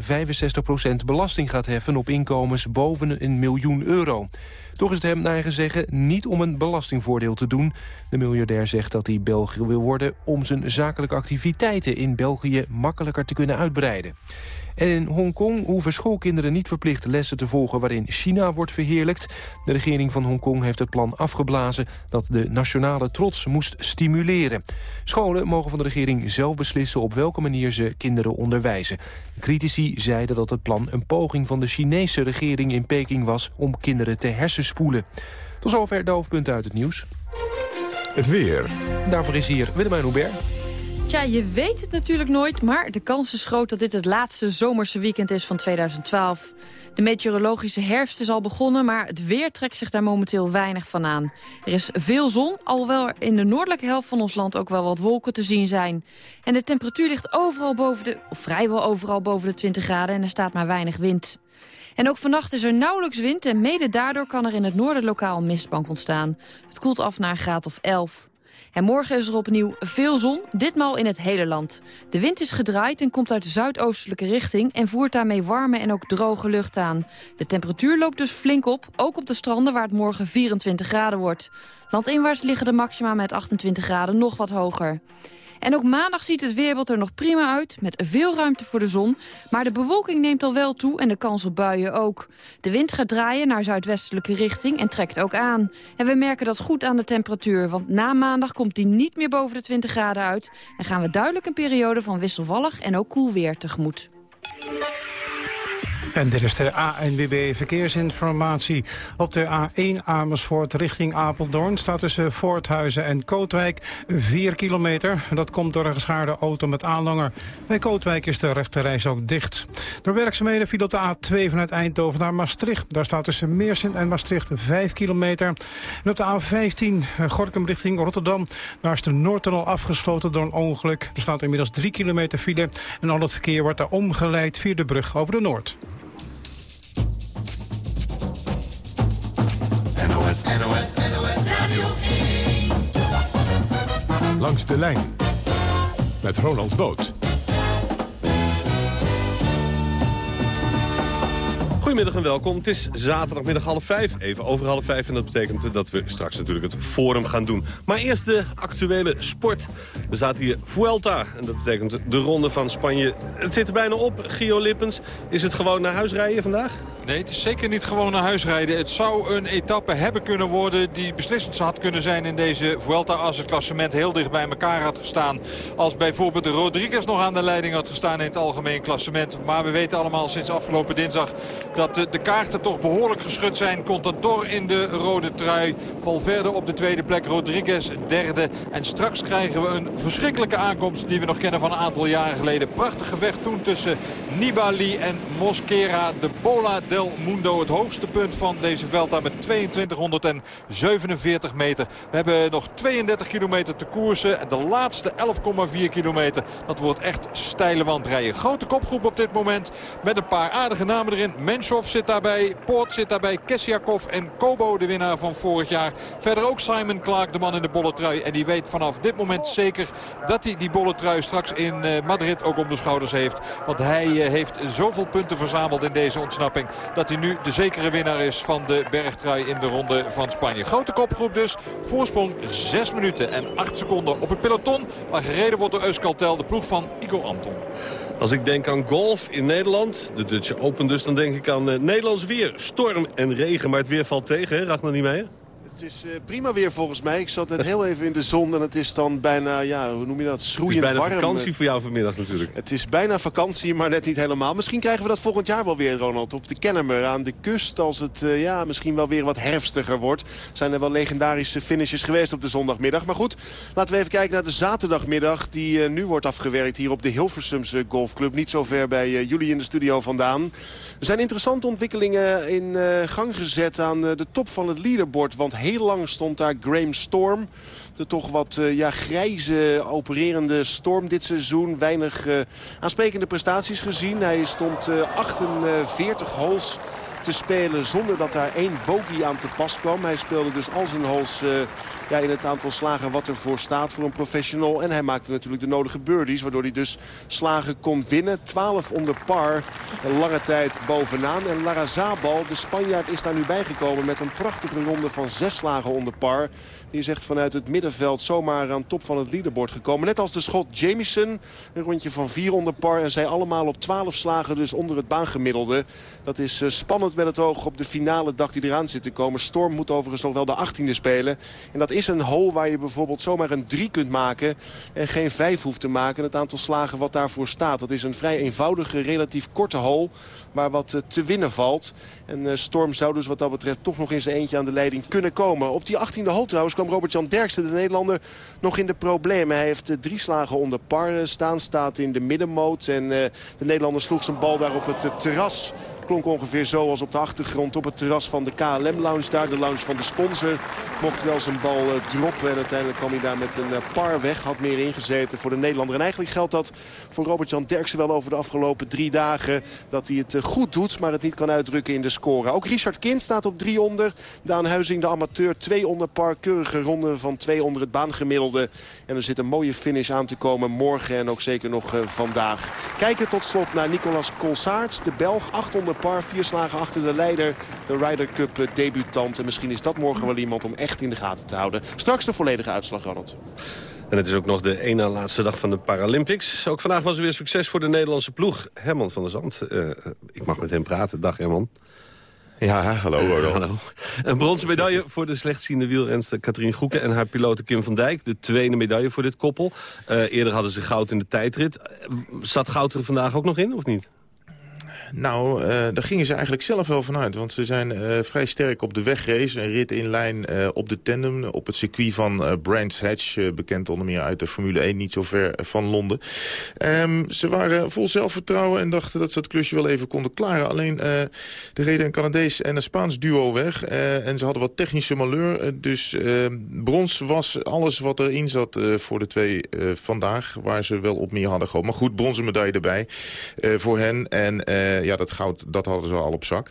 belasting gaat heffen op inkomens boven een miljoen euro. Toch is het hem naar eigen zeggen niet om een belastingvoordeel te doen. De miljardair zegt dat hij België wil worden om zijn zakelijke activiteiten in België makkelijker te kunnen uitbreiden. En in Hongkong hoeven schoolkinderen niet verplicht lessen te volgen waarin China wordt verheerlijkt. De regering van Hongkong heeft het plan afgeblazen dat de nationale trots moest stimuleren. Scholen mogen van de regering zelf beslissen op welke manier ze kinderen onderwijzen. Critici zeiden dat het plan een poging van de Chinese regering in Peking was om kinderen te Tot zover de hoofdpunten uit het nieuws. Het weer. Daarvoor is hier Willemijn Hubert. Tja, je weet het natuurlijk nooit, maar de kans is groot dat dit het laatste zomerse weekend is van 2012. De meteorologische herfst is al begonnen, maar het weer trekt zich daar momenteel weinig van aan. Er is veel zon, alhoewel er in de noordelijke helft van ons land ook wel wat wolken te zien zijn. En de temperatuur ligt overal boven de, of vrijwel overal boven de 20 graden en er staat maar weinig wind. En ook vannacht is er nauwelijks wind en mede daardoor kan er in het noorden lokaal een mistbank ontstaan. Het koelt af naar een graad of 11. En morgen is er opnieuw veel zon, ditmaal in het hele land. De wind is gedraaid en komt uit de zuidoostelijke richting... en voert daarmee warme en ook droge lucht aan. De temperatuur loopt dus flink op, ook op de stranden waar het morgen 24 graden wordt. Landinwaarts liggen de maxima met 28 graden nog wat hoger. En ook maandag ziet het weerbeeld er nog prima uit, met veel ruimte voor de zon. Maar de bewolking neemt al wel toe en de kans op buien ook. De wind gaat draaien naar zuidwestelijke richting en trekt ook aan. En we merken dat goed aan de temperatuur, want na maandag komt die niet meer boven de 20 graden uit. En gaan we duidelijk een periode van wisselvallig en ook koel weer tegemoet. En dit is de ANWB Verkeersinformatie. Op de A1 Amersfoort richting Apeldoorn staat tussen Voorthuizen en Kootwijk 4 kilometer. Dat komt door een geschaarde auto met aanlanger. Bij Kootwijk is de rechterreis ook dicht. Door werkzaamheden viel op de A2 vanuit Eindhoven naar Maastricht. Daar staat tussen Meersint en Maastricht 5 kilometer. En op de A15 Gorkum richting Rotterdam. Daar is de Noordtunnel afgesloten door een ongeluk. Er staat inmiddels 3 kilometer file. En al het verkeer wordt daar omgeleid via de brug over de Noord. NOS, NOS, NOS Radio Langs de lijn met Ronald Boot. Goedemiddag en welkom. Het is zaterdagmiddag half vijf, even over half vijf. En dat betekent dat we straks natuurlijk het forum gaan doen. Maar eerst de actuele sport. Er staat hier Vuelta en dat betekent de ronde van Spanje. Het zit er bijna op. Gio Lippens, is het gewoon naar huis rijden vandaag? Nee, het is zeker niet gewoon naar huis rijden. Het zou een etappe hebben kunnen worden die beslissend had kunnen zijn in deze Vuelta... als het klassement heel dicht bij elkaar had gestaan. Als bijvoorbeeld Rodriguez nog aan de leiding had gestaan in het algemeen klassement. Maar we weten allemaal sinds afgelopen dinsdag dat de, kaarten toch behoorlijk geschud zijn. Contador in de rode trui. Valverde op de tweede plek. Rodriguez derde. En straks krijgen we een verschrikkelijke aankomst die we nog kennen van een aantal jaren geleden. Prachtig gevecht toen tussen Nibali en Mosquera. De Bola del Mundo. Het hoogste punt van deze Velta met 2247 meter. We hebben nog 32 kilometer te koersen. En de laatste 11,4 kilometer. Dat wordt echt steile wandrijden. Grote kopgroep op dit moment. Met een paar aardige namen erin. Menschov zit daarbij. Poort zit daarbij. Kessiakov en Kobo, de winnaar van vorig jaar. Verder ook Simon Clark, de man in de bolle trui. En die weet vanaf dit moment zeker dat hij die bolle trui straks in eh, Madrid ook om de schouders heeft. Want hij eh, heeft zoveel punten punten verzameld in deze ontsnapping. Dat hij nu de zekere winnaar is van de bergtrui in de ronde van Spanje. Grote kopgroep dus. Voorsprong 6 minuten en 8 seconden op het peloton. Waar gereden wordt door Euskaltel, de ploeg van Igor Anton. Als ik denk aan golf in Nederland, de Dutch Open dus... dan denk ik aan uh, Nederlands weer. Storm en regen, maar het weer valt tegen, hè? Niet mee, het is uh, prima weer volgens mij. Ik zat net heel even in de zon en het is dan bijna, ja, hoe noem je dat, schroeiend warm. Het is bijna vakantie voor jou vanmiddag natuurlijk. Het is bijna vakantie, maar net niet helemaal. Misschien krijgen we dat volgend jaar wel weer, Ronald. Op de Kennemer aan de kust, als het uh, ja, misschien wel weer wat herfstiger wordt. Zijn er wel legendarische finishes geweest op de zondagmiddag. Maar goed, laten we even kijken naar de zaterdagmiddag... die uh, nu wordt afgewerkt hier op de Hilversumse Golfclub. Niet zo ver bij jullie in de studio vandaan. Er zijn interessante ontwikkelingen in gang gezet aan de top van het leaderboard. Want heel lang stond daar Graham Storm. De toch wat uh, ja, grijze opererende Storm dit seizoen. Weinig uh, aansprekende prestaties gezien. Hij stond uh, 48 holes te spelen zonder dat daar één bogey aan te pas kwam. Hij speelde dus al zijn holes ja, in het aantal slagen wat ervoor staat voor een professional. En hij maakte natuurlijk de nodige birdies, waardoor hij dus slagen kon winnen. 12 onder par, een lange tijd bovenaan. En Larrazabal, de Spanjaard, is daar nu bijgekomen met een prachtige ronde van zes slagen onder par. Die is echt vanuit het middenveld zomaar aan top van het leaderboard gekomen. Net als de schot Jamieson, een rondje van vier onder par. En zij allemaal op 12 slagen dus onder het baangemiddelde. Dat is uh, spannend met het oog op de finale dag die eraan zit te komen. Storm moet overigens nog wel de 18e spelen. En dat is een hole waar je bijvoorbeeld zomaar een 3 kunt maken. En geen 5 hoeft te maken. Het aantal slagen wat daarvoor staat. Dat is een vrij eenvoudige, relatief korte hole. Waar wat uh, te winnen valt. En uh, Storm zou dus wat dat betreft toch nog in zijn eentje aan de leiding kunnen komen. Op die 18e hole trouwens kwam Robert-Jan Derksen, de Nederlander, nog in de problemen. Hij heeft uh, drie slagen onder par staan. Staat in de middenmoot. En de Nederlander sloeg zijn bal daar op het terras klonk ongeveer zo als op de achtergrond op het terras van de KLM-lounge. Daar de lounge van de sponsor. Mocht wel zijn bal uh, droppen en uiteindelijk kwam hij daar met een uh, par weg. Had meer ingezeten voor de Nederlander. En eigenlijk geldt dat voor Robert-Jan Derksen wel over de afgelopen drie dagen. Dat hij het uh, goed doet, maar het niet kan uitdrukken in de score. Ook Richard Kind staat op drie onder. Daan Huizing, de amateur, twee onder par. Keurige ronde van twee onder het baangemiddelde. En er zit een mooie finish aan te komen morgen en ook zeker nog vandaag. Kijken tot slot naar Nicolas Colsaerts, de Belg. 800 par. Vier slagen achter de leider. De Ryder Cup eh, debutant. En misschien is dat morgen wel iemand om echt in de gaten te houden. Straks de volledige uitslag, Ronald. En het is ook nog de ene na laatste dag van de Paralympics. Ook vandaag was er weer succes voor de Nederlandse ploeg. Herman van der Zand. Uh, ik mag met hem praten. Dag Herman. Ja, hallo. Uh, hallo. Een bronzen medaille voor de slechtziende wielrenster Katrien Goeken... en haar piloot Kim van Dijk. De tweede medaille voor dit koppel. Uh, eerder hadden ze goud in de tijdrit. Zat goud er vandaag ook nog in, of niet? Nou, uh, daar gingen ze eigenlijk zelf wel vanuit. Want ze zijn uh, vrij sterk op de wegrace. Een rit in lijn uh, op de tandem. Op het circuit van Brands Hatch. bekend onder meer uit de Formule 1. Niet zo ver van Londen. Um, ze waren vol zelfvertrouwen. En dachten dat ze het klusje wel even konden klaren. Alleen er reden een Canadees en een Spaans duo weg. en ze hadden wat technische malheur. dus ehm, brons was alles wat erin zat voor de twee vandaag. Waar ze wel op meer hadden gehoopt. Maar goed, bronzen medaille erbij voor hen. En ja, dat goud dat hadden ze al op zak.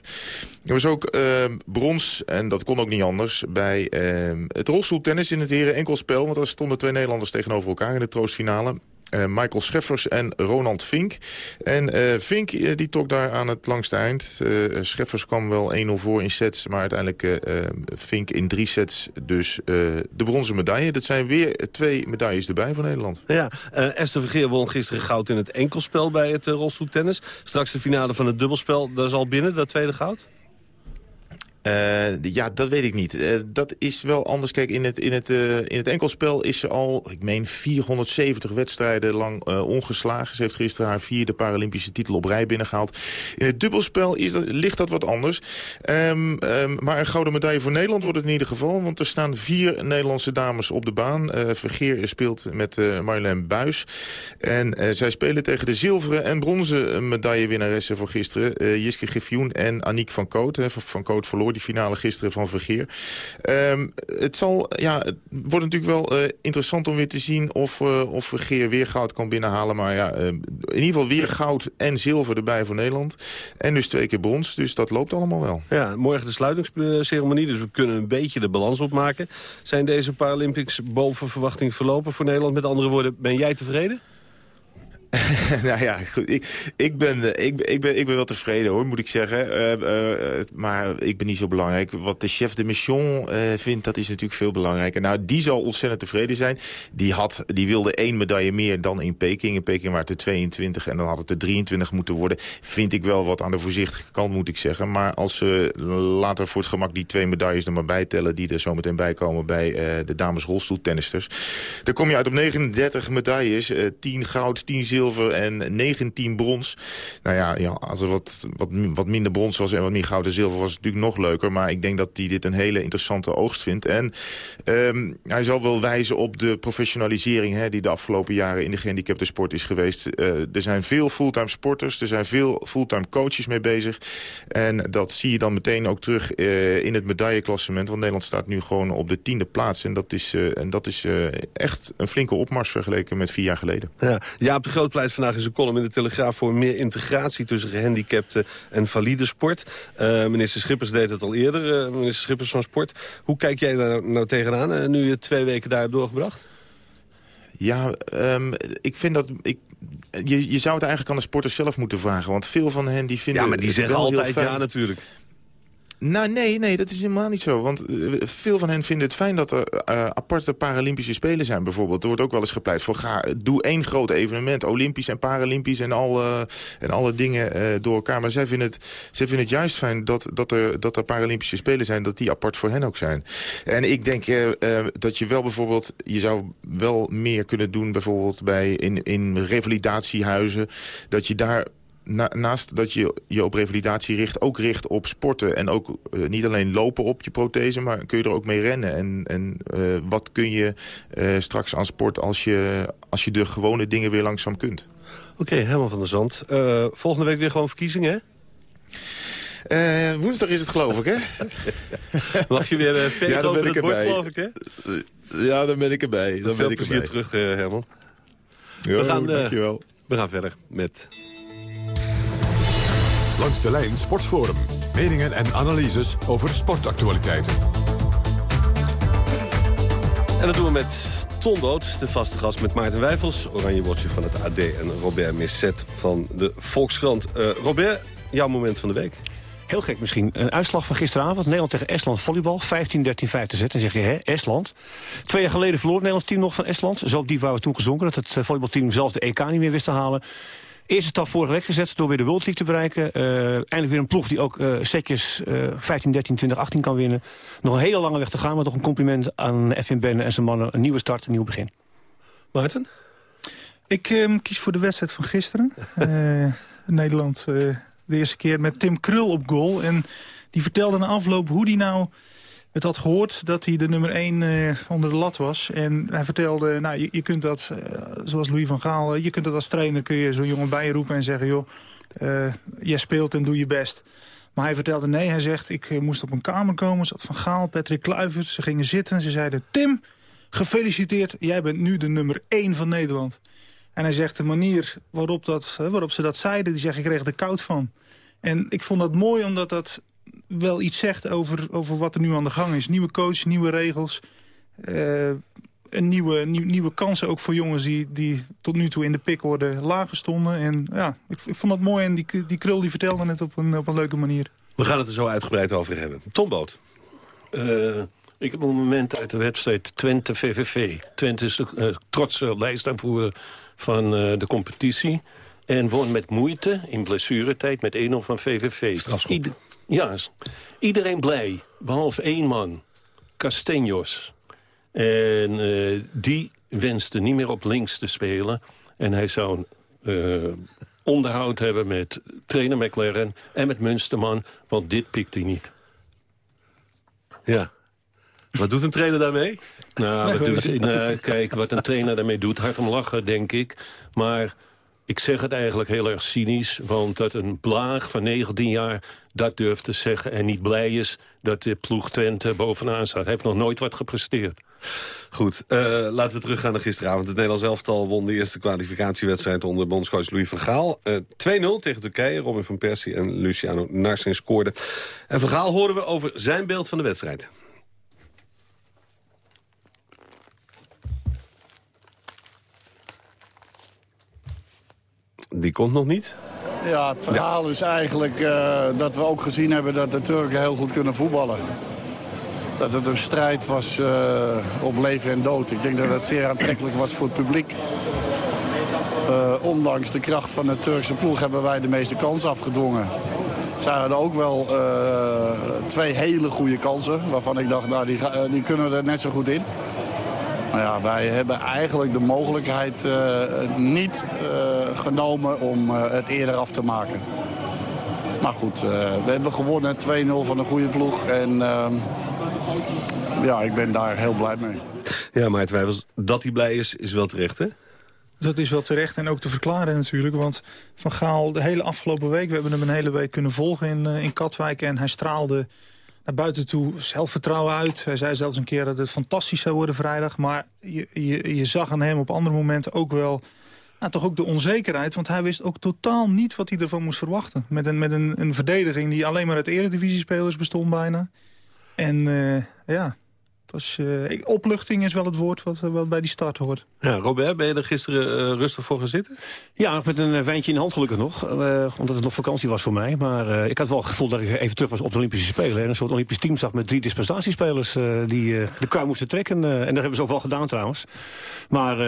Er was ook uh, brons, en dat kon ook niet anders, bij uh, het rolstoeltennis in het heren enkelspel. Want daar stonden twee Nederlanders tegenover elkaar in de troostfinale. Uh, Michael Scheffers en Ronald Fink. En uh, Fink uh, die trok daar aan het langste eind. Scheffers kwam wel 1-0 voor in sets, maar uiteindelijk Fink in drie sets dus de bronzen medaille. Dat zijn weer twee medailles erbij voor Nederland. Ja, Esther Vergeer won gisteren goud in het enkelspel bij het rolstoeltennis. Straks de finale van het dubbelspel, dat is al binnen, dat tweede goud? Uh, ja, dat weet ik niet. Uh, dat is wel anders. Kijk, in het, in, het, uh, in het enkelspel is ze al, ik meen, 470 wedstrijden lang ongeslagen. Ze heeft gisteren haar vierde Paralympische titel op rij binnengehaald. In het dubbelspel is dat, ligt dat wat anders. Um, um, maar een gouden medaille voor Nederland wordt het in ieder geval. Want er staan vier Nederlandse dames op de baan. Vergeer speelt met Marjolein Buis. En zij spelen tegen de zilveren en bronzen medaillewinnaressen voor gisteren. Jiske Griffioen en Aniek van Koot. Van Koot verloor die finale gisteren van Vergeer. Um, het, zal, ja, het wordt natuurlijk wel uh, interessant om weer te zien of, uh, of Vergeer weer goud kan binnenhalen. Maar ja, uh, in ieder geval weer goud en zilver erbij voor Nederland. En dus twee keer brons, dus dat loopt allemaal wel. Ja, morgen de sluitingsceremonie, dus we kunnen een beetje de balans opmaken. Zijn deze Paralympics boven verwachting verlopen voor Nederland? Met andere woorden, ben jij tevreden? nou ja, goed. Ik, ik, ben, ik, ik, ben, ik ben wel tevreden hoor, moet ik zeggen. Uh, uh, maar ik ben niet zo belangrijk. Wat de chef de mission vindt, dat is natuurlijk veel belangrijker. Nou, die zal ontzettend tevreden zijn. Die, had, die wilde één medaille meer dan in Peking. In Peking waren het er 22 en dan had het er 23 moeten worden. Vind ik wel wat aan de voorzichtige kant, moet ik zeggen. Maar als we later voor het gemak die twee medailles er maar bij tellen... die er zo meteen bij komen bij de dames rolstoeltennisters... dan kom je uit op 39 medailles. 10 goud, 10 zilver en 19 brons. Nou ja, ja als er wat, wat, wat minder brons was en wat meer goud en zilver was natuurlijk nog leuker. Maar ik denk dat hij dit een hele interessante oogst vindt. En um, hij zal wel wijzen op de professionalisering hè, die de afgelopen jaren in de gehandicapte sport is geweest. Uh, er zijn veel fulltime sporters, er zijn veel fulltime coaches mee bezig. En dat zie je dan meteen ook terug uh, in het medailleklassement. Want Nederland staat nu gewoon op de tiende plaats. En dat is, uh, en dat is echt een flinke opmars vergeleken met vier jaar geleden. Ja, op de groot pleit vandaag in zijn column in de Telegraaf... voor meer integratie tussen gehandicapten en valide sport. Uh, minister Schippers deed het al eerder, uh, minister Schippers van Sport. Hoe kijk jij daar nou tegenaan, uh, nu je twee weken daar hebt doorgebracht? Ja, um, ik vind dat... Ik, je, je zou het eigenlijk aan de sporters zelf moeten vragen. Want veel van hen die vinden... Ja, maar die zeggen altijd ja natuurlijk. Nou, nee, nee, dat is helemaal niet zo. Want uh, veel van hen vinden het fijn dat er uh, aparte Paralympische Spelen zijn bijvoorbeeld. Er wordt ook wel eens gepleit voor ga, doe één groot evenement. Olympisch en Paralympisch en alle, en alle dingen door elkaar. Maar zij vinden het, zij vinden het juist fijn dat, dat, er, dat er Paralympische Spelen zijn. Dat die apart voor hen ook zijn. En ik denk dat je wel bijvoorbeeld... Je zou wel meer kunnen doen bijvoorbeeld bij in, in revalidatiehuizen. Dat je daar na, naast dat je je op revalidatie richt, ook richt op sporten. En ook uh, niet alleen lopen op je prothese, maar kun je er ook mee rennen. En, en uh, wat kun je uh, straks aan sport als je, als je de gewone dingen weer langzaam kunt. Oké, okay, helemaal van der Zand. volgende week weer gewoon verkiezingen, hè? Uh, woensdag is het geloof ik, hè? Mag je weer uh, veeg ja, over het bord, geloof ik, hè? Ja, dan ben ik erbij. Dan Veel ben ik plezier erbij. terug, uh, Herman. Jo, we gaan, dankjewel. We gaan verder met Langs de lijn Sportforum. Meningen en analyses over sportactualiteiten. En dat doen we met Ton Dood, de vaste gast met Maarten Wijfels... Oranje Watcher van het AD en Robert Misset van de Volkskrant. Uh, Robert, jouw moment van de week. Heel gek misschien. Een uitslag van gisteravond. Nederland tegen Estland volleybal. 15-13-5 te zetten. En zeg je, hè, Estland. Twee jaar geleden verloor het Nederlands team nog van Estland. Zo diep waren we toen gezonken dat het volleybalteam zelf de EK niet meer wist te halen. Eerste stap vorige week gezet door weer de World League te bereiken. Uh, eindelijk weer een ploeg die ook uh, setjes uh, 15, 13, 20, 18 kan winnen. Nog een hele lange weg te gaan, maar toch een compliment aan Effin Benne en zijn mannen. Een nieuwe start, een nieuw begin. Maarten? Ik uh, kies voor de wedstrijd van gisteren. Nederland de eerste keer met Tim Krul op goal. En die vertelde na afloop hoe die nou het had gehoord dat hij de nummer 1 uh, onder de lat was. En hij vertelde, nou, je, je kunt dat, uh, zoals Louis van Gaal... je kunt dat als trainer, kun je zo'n jongen bij je roepen en zeggen... joh, jij speelt en doe je best. Maar hij vertelde, nee, hij zegt, ik moest op een kamer komen... zat Van Gaal, Patrick Kluivert, ze gingen zitten... en ze zeiden, Tim, gefeliciteerd, jij bent nu de nummer 1 van Nederland. En hij zegt, de manier waarop, dat, waarop ze dat zeiden, die zegt, ik kreeg er koud van. En ik vond dat mooi, omdat dat wel iets zegt over, over wat er nu aan de gang is. Nieuwe coach, nieuwe regels. Uh, een nieuwe, nieuw, nieuwe kansen ook voor jongens die, die tot nu toe in de pik worden lager stonden. En ja, ik, ik vond dat mooi en die, die krul die vertelde het op een, op een leuke manier. We gaan het er zo uitgebreid over hebben. Tom Boot. Uh, ik heb een moment uit de wedstrijd Twente-VVV. Twente is de uh, trotse lijstaanvoerder van uh, de competitie. En won met moeite in blessuretijd met 1-0 van VVV. Ieder, ja, iedereen blij, behalve één man, Casteños. En uh, die wenste niet meer op links te spelen. En hij zou uh, onderhoud hebben met trainer McLaren en met Munsterman, want dit pikt hij niet. Ja. Wat doet een trainer daarmee? Nou, wat doet, nou, kijk, wat een trainer daarmee doet, hard om lachen, denk ik. Maar ik zeg het eigenlijk heel erg cynisch, want dat een blaag van 19 jaar dat durft te zeggen en niet blij is dat de ploeg Twente bovenaan staat. Hij heeft nog nooit wat gepresteerd. Goed, uh, laten we teruggaan naar gisteravond. Het Nederlands elftal won de eerste kwalificatiewedstrijd onder bondscoach Louis van Gaal. Uh, 2-0 tegen Turkije. Robin van Persie en Luciano Narsing scoorden. En van Gaal horen we over zijn beeld van de wedstrijd. die komt nog niet. Ja, het verhaal is eigenlijk uh, dat we ook gezien hebben dat de Turken heel goed kunnen voetballen. Dat het een strijd was uh, op leven en dood. Ik denk dat het zeer aantrekkelijk was voor het publiek. Uh, ondanks de kracht van de Turkse ploeg hebben wij de meeste kansen afgedwongen. Ze hadden ook wel twee hele goede kansen. Waarvan ik dacht, nou, die, die kunnen er net zo goed in. Nou ja, wij hebben eigenlijk de mogelijkheid uh, niet uh, genomen om uh, het eerder af te maken. Maar goed, we hebben gewonnen 2-0 van een goede ploeg. En ja, ik ben daar heel blij mee. Ja, maar twijfels dat hij blij is, is wel terecht, hè? Dat is wel terecht en ook te verklaren natuurlijk. Want Van Gaal, de hele afgelopen week... we hebben hem een hele week kunnen volgen in, in Katwijk... en hij straalde naar buiten toe zelfvertrouwen uit. Hij zei zelfs een keer dat het fantastisch zou worden vrijdag. Maar je, je, je zag aan hem op andere momenten ook wel... Nou, toch ook de onzekerheid, want hij wist ook totaal niet wat hij ervan moest verwachten. Met een, met een, een verdediging die alleen maar uit eredivisiespelers bestond bijna. En uh, ja, was, uh, opluchting is wel het woord wat, wat bij die start hoort. Ja, Robert, ben je er gisteren uh, rustig voor gaan zitten? Ja, met een wijntje in de hand gelukkig nog. Uh, omdat het nog vakantie was voor mij. Maar ik had wel het gevoel dat ik even terug was op de Olympische Spelen. En een soort Olympisch team zag met drie dispensatiespelers die de kruim moesten trekken. en dat hebben ze ook wel gedaan trouwens. Maar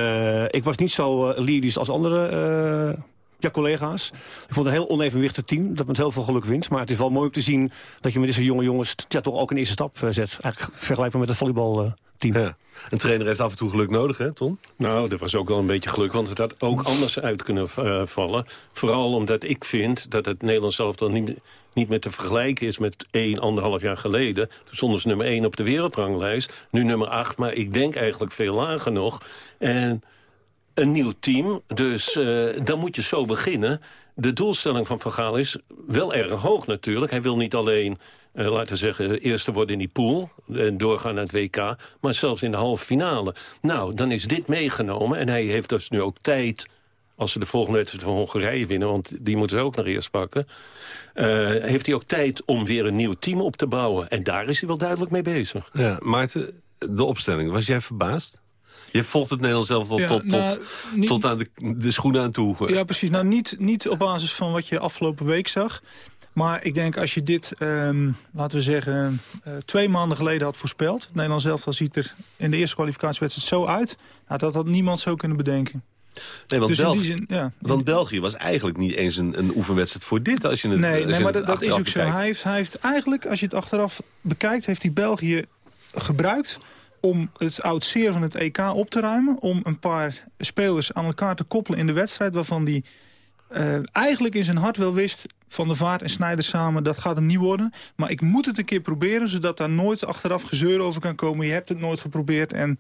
ik was niet zo lyrisch als andere ja, collega's. Ik vond het een heel onevenwichtig team dat met heel veel geluk wint. Maar het is wel mooi om te zien dat je met deze jonge jongens... Ja, toch ook een eerste stap uh, zet. Eigenlijk vergelijkbaar met het volleybalteam. Ja. Een trainer heeft af en toe geluk nodig, hè, Ton? Nou, dat was ook wel een beetje geluk, want het had ook anders uit kunnen uh, vallen. Vooral omdat ik vind dat het Nederlands zelf dan niet, niet meer te vergelijken is met één, anderhalf jaar geleden. Toen stonden ze nummer één op de wereldranglijst, nu nummer acht, maar ik denk eigenlijk veel lager nog. En een nieuw team. Dus uh, dan moet je zo beginnen. De doelstelling van Van Gaal is wel erg hoog natuurlijk. Hij wil niet alleen, uh, laten we zeggen, eerste worden in die pool... en doorgaan naar het WK, maar zelfs in de halve finale. Nou, dan is dit meegenomen en hij heeft dus nu ook tijd... als ze de volgende wedstrijd van Hongarije winnen... want die moeten ze ook nog eerst pakken... Uh, heeft hij ook tijd om weer een nieuw team op te bouwen. En daar is hij wel duidelijk mee bezig. Ja, Maarten, de opstelling, was jij verbaasd? Je volgt het Nederlands zelf wel tot, nou, tot, tot aan de, de schoenen aan toe. Ja, precies. Nou, niet, niet op basis van wat je afgelopen week zag. Maar ik denk als je dit, um, laten we zeggen, uh, twee maanden geleden had voorspeld... het Nederlands elftal ziet er in de eerste kwalificatiewedstrijd zo uit... Nou, dat had niemand zo kunnen bedenken. Nee, want, dus België, zin, ja, want België was eigenlijk niet eens een, een oefenwedstrijd voor dit. Als je het, nee, nee maar dat, dat is ook zo. Hij heeft, hij heeft eigenlijk, als je het achteraf bekijkt... heeft hij België gebruikt om het oud van het EK op te ruimen. Om een paar spelers aan elkaar te koppelen in de wedstrijd... waarvan die uh, eigenlijk in zijn hart wel wist... Van de Vaart en Snijder samen, dat gaat hem niet worden. Maar ik moet het een keer proberen... zodat daar nooit achteraf gezeur over kan komen. Je hebt het nooit geprobeerd. En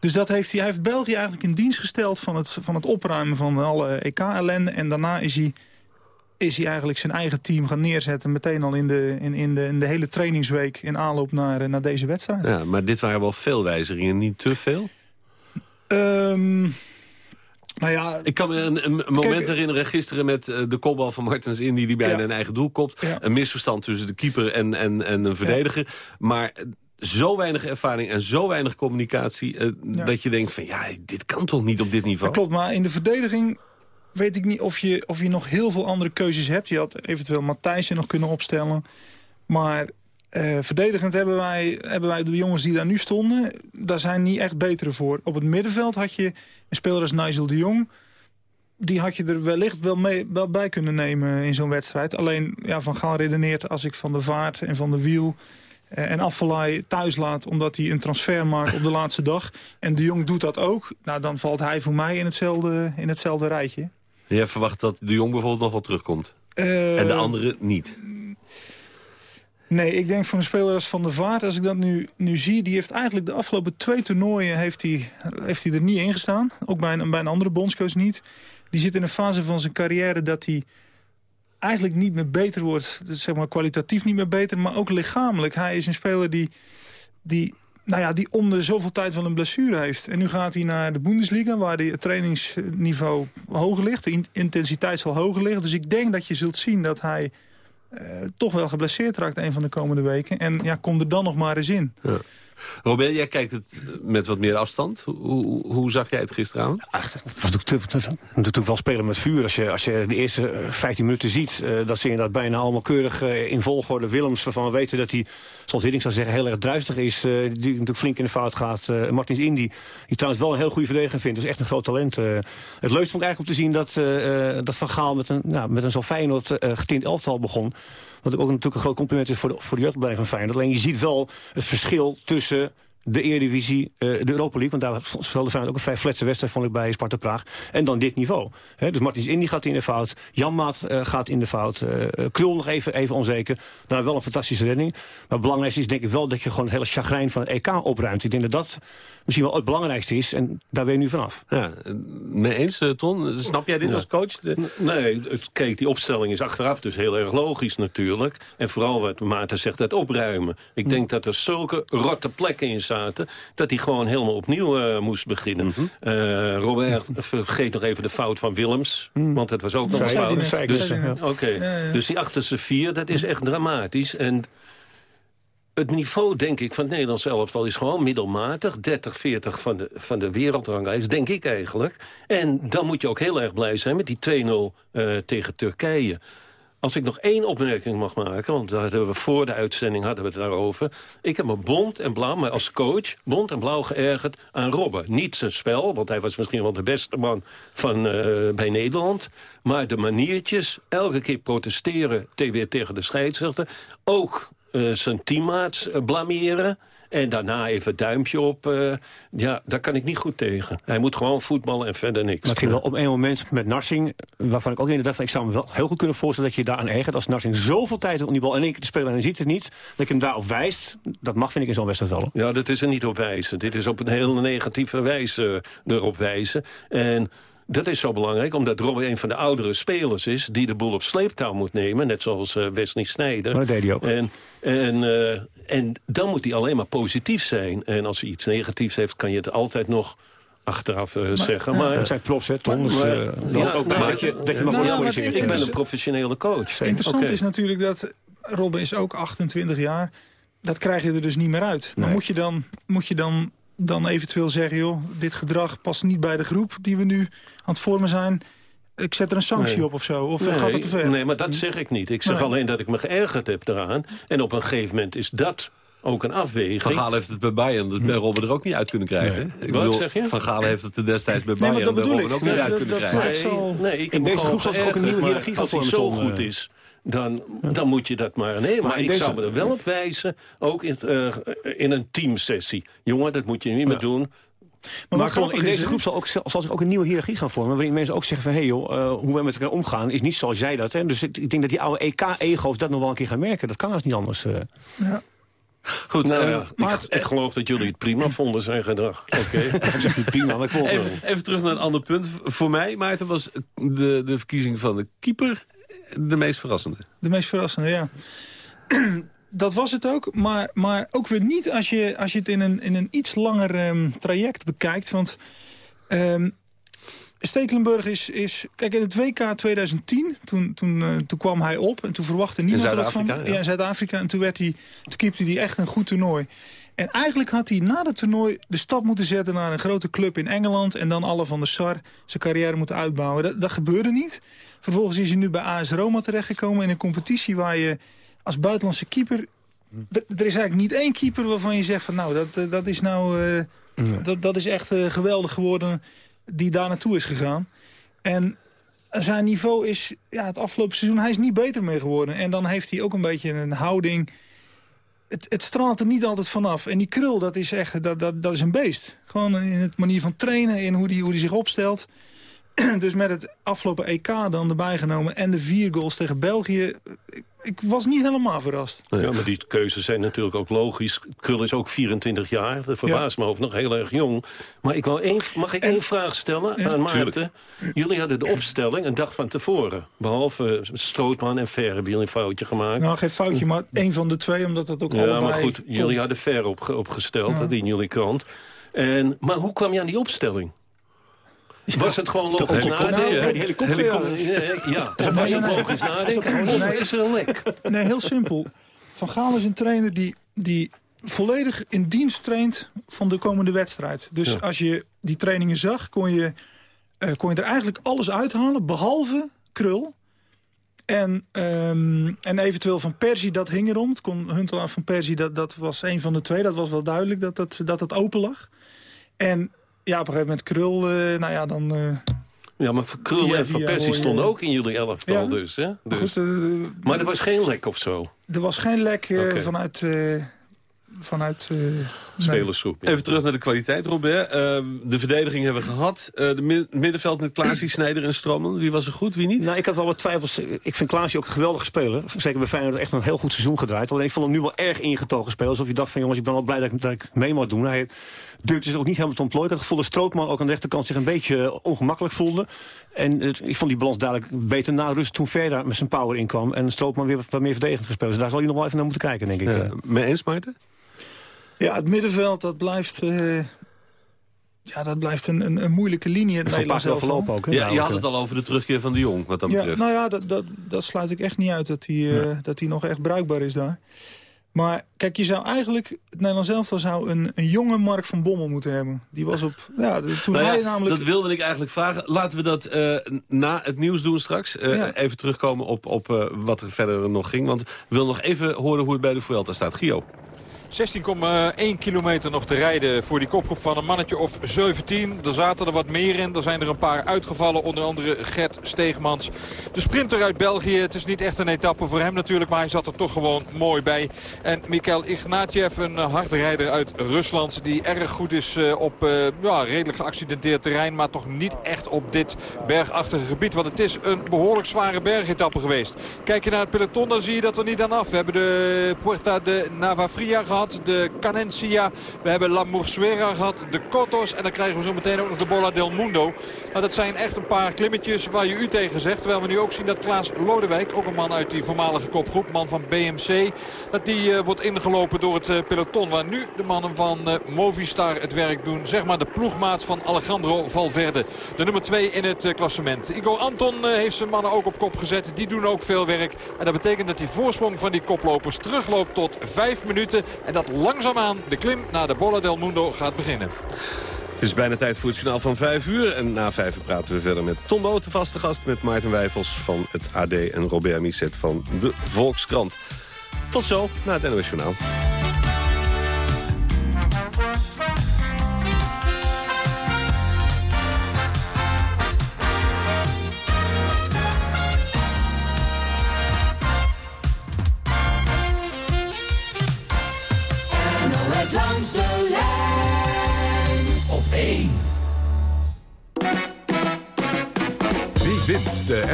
dus dat heeft hij, hij heeft België eigenlijk in dienst gesteld... van het, van het opruimen van alle EK-ellende. En daarna is hij is hij eigenlijk zijn eigen team gaan neerzetten... meteen al in de, in, in de, in de hele trainingsweek in aanloop naar, eh, naar deze wedstrijd. Ja, maar dit waren wel veel wijzigingen, niet te veel? Um, nou ja, ik kan me een, een moment herinneren gisteren met uh, de kopbal van Martens Indy... die bijna ja. een eigen doel kopt. Ja. Een misverstand tussen de keeper en, en, en een verdediger. Maar zo weinig ervaring en zo weinig communicatie... Uh, dat je denkt van ja, dit kan toch niet op dit niveau? klopt, maar in de verdediging weet ik niet of je, of je nog heel veel andere keuzes hebt. Je had eventueel Matthijsen nog kunnen opstellen. Maar uh, verdedigend hebben wij, hebben wij de jongens die daar nu stonden... daar zijn niet echt betere voor. Op het middenveld had je een speler als Nigel de Jong... die had je er wellicht wel, mee, wel bij kunnen nemen in zo'n wedstrijd. Alleen ja, Van Gaal redeneert als ik Van de Vaart en Van de Wiel... Uh, en Afvalai thuis laat omdat hij een transfer maakt op de laatste dag... en de Jong doet dat ook, nou, dan valt hij voor mij in hetzelfde, in hetzelfde rijtje. Jij verwacht dat de Jong bijvoorbeeld nog wel terugkomt? Uh, en de andere niet? Nee, ik denk van een speler als Van der Vaart, als ik dat nu, nu zie... die heeft eigenlijk de afgelopen twee toernooien heeft hij, heeft hij er niet in gestaan. Ook bij een, bij een andere bondscoach niet. Die zit in een fase van zijn carrière dat hij eigenlijk niet meer beter wordt. Dus zeg maar kwalitatief niet meer beter, maar ook lichamelijk. Hij is een speler die, die nou ja, die om de zoveel tijd wel een blessure heeft. En nu gaat hij naar de Bundesliga, waar het trainingsniveau hoger ligt. De intensiteit zal hoger liggen. Dus ik denk dat je zult zien dat hij uh, toch wel geblesseerd raakt een van de komende weken. En ja, kom er dan nog maar eens in. Ja. Robert, jij kijkt het met wat meer afstand. Hoe, hoe zag jij het gisteravond? Ach, dat natuurlijk, wel spelen met vuur. Als je, als je de eerste 15 minuten ziet, uh, dat ze inderdaad bijna allemaal keurig in volgorde Willems... waarvan we weten dat hij, zoals Hiddink zou zeggen, heel erg druistig is. Die natuurlijk flink in de fout gaat. Martins Indy, die trouwens wel een heel goede verdediger vindt. Dus echt een groot talent. het leukste vond ik eigenlijk om te zien dat, dat Van Gaal met een, nou, met een zo Feyenoord getint elftal begon. Wat ook natuurlijk een groot compliment is voor de, voor de jeugdbeleid van Feyenoord. Alleen je ziet wel het verschil tussen de Eredivisie, uh, de Europa League. Want daar speelde Feyenoord ook een vrij fletse wedstrijd, vond ik, bij Sparta Praag. En dan dit niveau. He, dus Martins Indy gaat in de fout. Janmaat uh, gaat in de fout. Uh, Krul nog even, even onzeker. Dan wel een fantastische redding. Maar het belangrijkste is denk ik wel dat je gewoon het hele chagrijn van het EK opruimt. Ik denk dat dat misschien wel het belangrijkste is. En daar ben je nu vanaf. Ja, mee eens, Ton? Snap jij dit als coach? Nee, kijk, die opstelling is achteraf dus heel erg logisch natuurlijk. En vooral wat Maarten zegt, het opruimen. Ik denk dat er zulke rotte plekken in zaten... dat hij gewoon helemaal opnieuw uh, moest beginnen. Mm uh, Robert, vergeet nog even de fout van Willems. Mm. Want het was ook nog een fout. Dus, okay. dus die achterste vier, dat is echt dramatisch. En het niveau, denk ik, van het Nederlands elftal is gewoon middelmatig. 30, 40 van de, van de wereldranglijst, denk ik eigenlijk. En dan moet je ook heel erg blij zijn met die 2-0 uh, tegen Turkije. Als ik nog één opmerking mag maken, want daar hadden we voor de uitzending hadden we het daarover. Ik heb me bond en blauw, maar als coach, bond en blauw geërgerd aan Robben. Niet zijn spel, want hij was misschien wel de beste man van, uh, bij Nederland. Maar de maniertjes, elke keer protesteren tegen de scheidsrechter. Ook uh, zijn teammaats uh, blameren. En daarna even duimpje op. Uh, ja, daar kan ik niet goed tegen. Hij moet gewoon voetballen en verder niks. Maar het ging wel op een moment met Narsing... waarvan ik ook inderdaad van... ik zou me wel heel goed kunnen voorstellen dat je je daaraan ergert... als Narsing zoveel tijd om die bal en één keer te spelen en hij ziet het niet... dat je hem daarop wijst. Dat mag, vind ik, in zo'n wedstrijd wel. Ja, dat is er niet op wijzen. Dit is op een heel negatieve wijze erop wijzen. En dat is zo belangrijk, omdat Robben een van de oudere spelers is... die de boel op sleeptouw moet nemen, net zoals uh, Wesley Sneijder. dat deed hij ook. En, en, uh, en dan moet hij alleen maar positief zijn. En als hij iets negatiefs heeft, kan je het altijd nog achteraf uh, maar, zeggen. Maar, het zijn profs, hè, Tom. Dus, uh, ja, ook nou, dat je, dat je nou, ja, ik, ik ben een professionele coach. Interessant okay. is natuurlijk dat Robben is ook 28 jaar. Dat krijg je er dus niet meer uit. Maar nee. moet je dan... Moet je dan dan eventueel zeggen... joh, dit gedrag past niet bij de groep die we nu aan het vormen zijn... ik zet er een sanctie nee. op of zo? Of nee, gaat dat te ver? Nee, maar dat zeg ik niet. Ik zeg nee. alleen dat ik me geërgerd heb eraan. En op een gegeven moment is dat ook een afweging. Van Gaal heeft het bij Bayern, dat bij Robben er ook niet uit kunnen krijgen. Nee. Ik Wat bedoel, zeg je? Van Gaal heeft het er destijds bij Bayern nee, bij Robben ook niet uit kunnen dat, krijgen. Dat, dat nee, ik In deze groep zal ook een nieuwe hiërarchie gaan vormen. Als hij zo goed is dan, dan moet je dat maar nemen. Maar, maar ik deze... zou me er wel op wijzen, ook in, uh, in een teamsessie. Jongen, dat moet je niet meer ja. doen. Maar, maar gewoon, in deze groep zal, ook, zal zich ook een nieuwe hiërarchie gaan vormen... waarin mensen ook zeggen van, hé hey joh, uh, hoe we met elkaar omgaan... is niet zoals jij dat. Hè? Dus ik, ik denk dat die oude EK-ego's dat nog wel een keer gaan merken. Dat kan als niet anders. Uh. Ja. Goed, nou, ja, maar ik, het, ik, geloof dat jullie het prima vonden, zijn gedrag. Oké, okay. prima, maar ik even, even terug naar een ander punt. Voor mij, Maarten, was de, de verkiezing van de keeper de meest verrassende. De meest verrassende, ja. dat was het ook, maar, maar ook weer niet als je, als je het in een, in een iets langer um, traject bekijkt. Want um, Stekelenburg is, is... Kijk, in het WK 2010, toen, toen, uh, toen kwam hij op... en toen verwachtte niemand er wat van. Ja, in Zuid-Afrika. En toen, werd hij, toen keepte hij echt een goed toernooi. En eigenlijk had hij na het toernooi de stap moeten zetten... naar een grote club in Engeland... en dan alle van de Sar zijn carrière moeten uitbouwen. Dat, dat gebeurde niet. Vervolgens is hij nu bij AS Roma terechtgekomen... in een competitie waar je als buitenlandse keeper... Er is eigenlijk niet één keeper waarvan je zegt van... nou, dat, dat is nou... Uh, nee. dat, dat is echt uh, geweldig geworden die daar naartoe is gegaan. En zijn niveau is ja, het afgelopen seizoen... hij is niet beter mee geworden. En dan heeft hij ook een beetje een houding... Het, het straalt er niet altijd vanaf. En die krul, dat is echt dat, dat, dat is een beest. Gewoon in het manier van trainen, in hoe hij hoe die zich opstelt. dus met het afgelopen EK dan erbij genomen... en de vier goals tegen België... Ik, ik was niet helemaal verrast. Ja, maar die keuzes zijn natuurlijk ook logisch. Krul is ook 24 jaar. Dat verbaast ja. me over nog heel erg jong. Maar ik wou één, mag ik en, één vraag stellen ja, aan Maarten? Jullie hadden de opstelling een dag van tevoren. Behalve Strootman en Ver hebben jullie een foutje gemaakt. Nou, geen foutje, maar één van de twee, omdat dat ook ja, allebei... Ja, maar goed, jullie hadden Ver op, opgesteld, ja. in jullie krant. En, maar hoe kwam je aan die opstelling? Was het gewoon logisch nadenken? Ja, die helikopter. helikopter. Ja, ja. was het logisch nadenken? Of is er een lek? Nee, heel simpel. Van Gaal is een trainer die, die volledig in dienst traint van de komende wedstrijd. Dus als je die trainingen zag, kon je, uh, kon je er eigenlijk alles uithalen... behalve krul. En, um, en eventueel Van Persie, dat hing erom. Het kon Huntelaar van Persie, dat, dat was een van de twee. Dat was wel duidelijk dat dat, dat het open lag. En ja, op een gegeven moment Krul, uh, nou ja, dan... Uh, ja, maar Krul via, en Van Persie stonden ook in jullie elftal ja, dus, hè? Dus. Goed, uh, maar er was geen lek of zo? Er was geen lek okay. vanuit vanuit... Uh, Spelersgroep. Even terug naar de kwaliteit, Robert. Uh, de verdediging hebben we gehad. Uh, de middenveld met Klaasie, Snijder en Strommel. Wie was er goed, wie niet? Nou, ik had wel wat twijfels. Ik vind Klaasie ook een geweldige speler. Zeker bij Feyenoord echt een heel goed seizoen gedraaid. Alleen ik vond hem nu wel erg ingetogen spelen. Alsof je dacht van jongens, ik ben wel blij dat ik, dat ik mee moet doen. Hij durfde zich ook niet helemaal te ontplooien. Ik had het gevoel dat Strootman ook aan de rechterkant zich een beetje ongemakkelijk voelde. En het, ik vond die balans dadelijk beter na rust toen Verda met zijn power inkwam. En Strootman weer wat meer verdedigend gespeeld. Dus daar zal je nog wel even naar moeten kijken, denk ik. Ja, mee eens, Maarten? Ja, het middenveld, dat blijft... Uh, ja, dat blijft een, een, een moeilijke linie in het Nederlands verlopen ook. Ja, je had het al over de terugkeer van de Jong, wat dat ja, betreft. Nou ja, dat, dat, dat sluit ik echt niet uit dat hij, uh, ja. dat hij nog echt bruikbaar is daar. Maar kijk, je zou eigenlijk, het Nederlands elftal zou een, een jonge Mark van Bommel moeten hebben. Die was op, ja, toen nou hij namelijk... Dat wilde ik eigenlijk vragen. Laten we dat uh, na het nieuws doen straks. Uh, ja. Even terugkomen op, op uh, wat er verder nog ging. Want we willen nog even horen hoe het bij de Vuelta staat. Gio. 16,1 kilometer nog te rijden voor die kopgroep van een mannetje of 17. Er zaten er wat meer in. Er zijn er een paar uitgevallen. Onder andere Gert Steegmans. De sprinter uit België. Het is niet echt een etappe voor hem natuurlijk. Maar hij zat er toch gewoon mooi bij. En Mikhail Ignatiev, een hardrijder uit Rusland. Die erg goed is op uh, ja, redelijk geaccidenteerd terrein. Maar toch niet echt op dit bergachtige gebied. Want het is een behoorlijk zware bergetappe geweest. Kijk je naar het peloton, dan zie je dat er niet aan af. We hebben de Puerta de Navafria gehad de Canencia. We hebben La Mursuera gehad, de Cotos. En dan krijgen we zo meteen ook nog de Bola del Mundo. Nou, dat zijn echt een paar klimmetjes waar je u tegen zegt. Terwijl we nu ook zien dat Klaas Lodewijk, ook een man uit die voormalige kopgroep, man van BMC, dat die uh, wordt ingelopen door het uh, peloton. Waar nu de mannen van uh, Movistar het werk doen. Zeg maar de ploegmaat van Alejandro Valverde. De nummer 2 in het klassement. Igor Anton heeft zijn mannen ook op kop gezet. Die doen ook veel werk. En dat betekent dat die voorsprong van die koplopers terugloopt tot 5 minuten. En dat langzaamaan de klim naar de Bola del Mundo gaat beginnen. Het is bijna tijd voor het journaal van 5 uur. En na 5 uur praten we verder met Tom Boot, de vaste gast... met Maarten Wijfels van het AD en Robert Misset van de Volkskrant. Tot zo, na het NOS Journaal.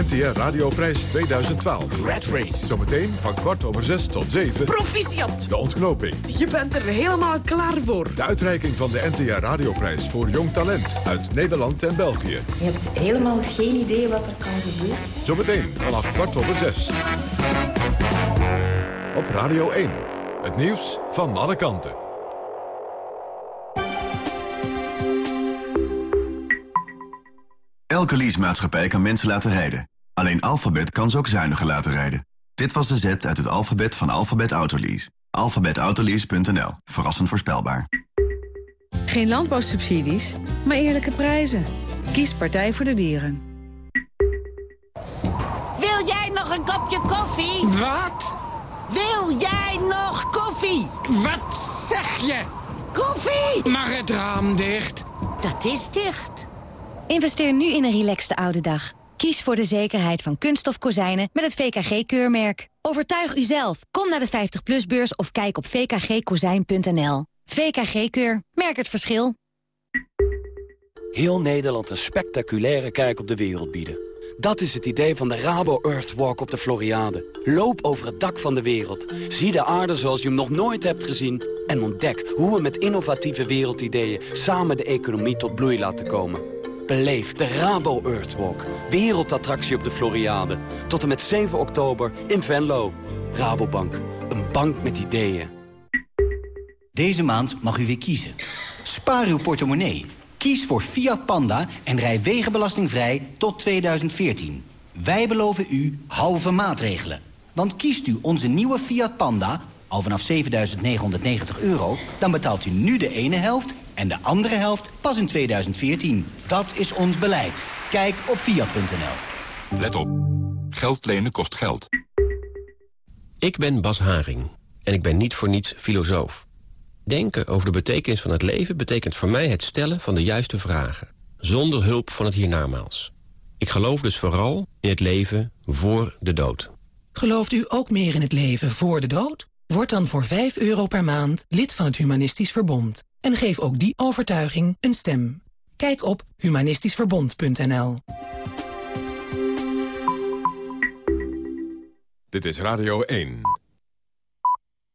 NTR Radioprijs 2012? Red Race. Zometeen van kwart over zes tot zeven. Proficiat. De ontknoping. Je bent er helemaal klaar voor. De uitreiking van de NTR Radioprijs voor jong talent uit Nederland en België. Je hebt helemaal geen idee wat er kan gebeuren. Zometeen vanaf kwart over zes. Op Radio 1. Het nieuws van alle kanten. Elke leasemaatschappij kan mensen laten rijden. Alleen Alphabet kan ze ook zuiniger laten rijden. Dit was de zet uit het alfabet van Alphabet Autolease. Alphabetautolease.nl. Verrassend voorspelbaar. Geen landbouwsubsidies, maar eerlijke prijzen. Kies Partij voor de Dieren. Wil jij nog een kopje koffie? Wat? Wil jij nog koffie? Wat zeg je? Koffie! Mag het raam dicht? Dat is dicht. Investeer nu in een relaxte oude dag. Kies voor de zekerheid van kunststof kozijnen met het VKG-keurmerk. Overtuig uzelf. Kom naar de 50PLUS-beurs of kijk op vkgkozijn.nl. VKG-keur. Merk het verschil. Heel Nederland een spectaculaire kijk op de wereld bieden. Dat is het idee van de Rabo Earthwalk op de Floriade. Loop over het dak van de wereld. Zie de aarde zoals je hem nog nooit hebt gezien. En ontdek hoe we met innovatieve wereldideeën samen de economie tot bloei laten komen. Beleef de Rabo Earthwalk. Wereldattractie op de Floriade. Tot en met 7 oktober in Venlo. Rabobank. Een bank met ideeën. Deze maand mag u weer kiezen. Spaar uw portemonnee. Kies voor Fiat Panda en rij wegenbelastingvrij tot 2014. Wij beloven u halve maatregelen. Want kiest u onze nieuwe Fiat Panda al vanaf 7.990 euro... dan betaalt u nu de ene helft en de andere helft pas in 2014. Dat is ons beleid. Kijk op fiat.nl. Let op. Geld lenen kost geld. Ik ben Bas Haring en ik ben niet voor niets filosoof. Denken over de betekenis van het leven betekent voor mij het stellen van de juiste vragen. Zonder hulp van het hiernamaals. Ik geloof dus vooral in het leven voor de dood. Gelooft u ook meer in het leven voor de dood? Word dan voor 5 euro per maand lid van het Humanistisch Verbond. En geef ook die overtuiging een stem. Kijk op humanistischverbond.nl Dit is Radio 1.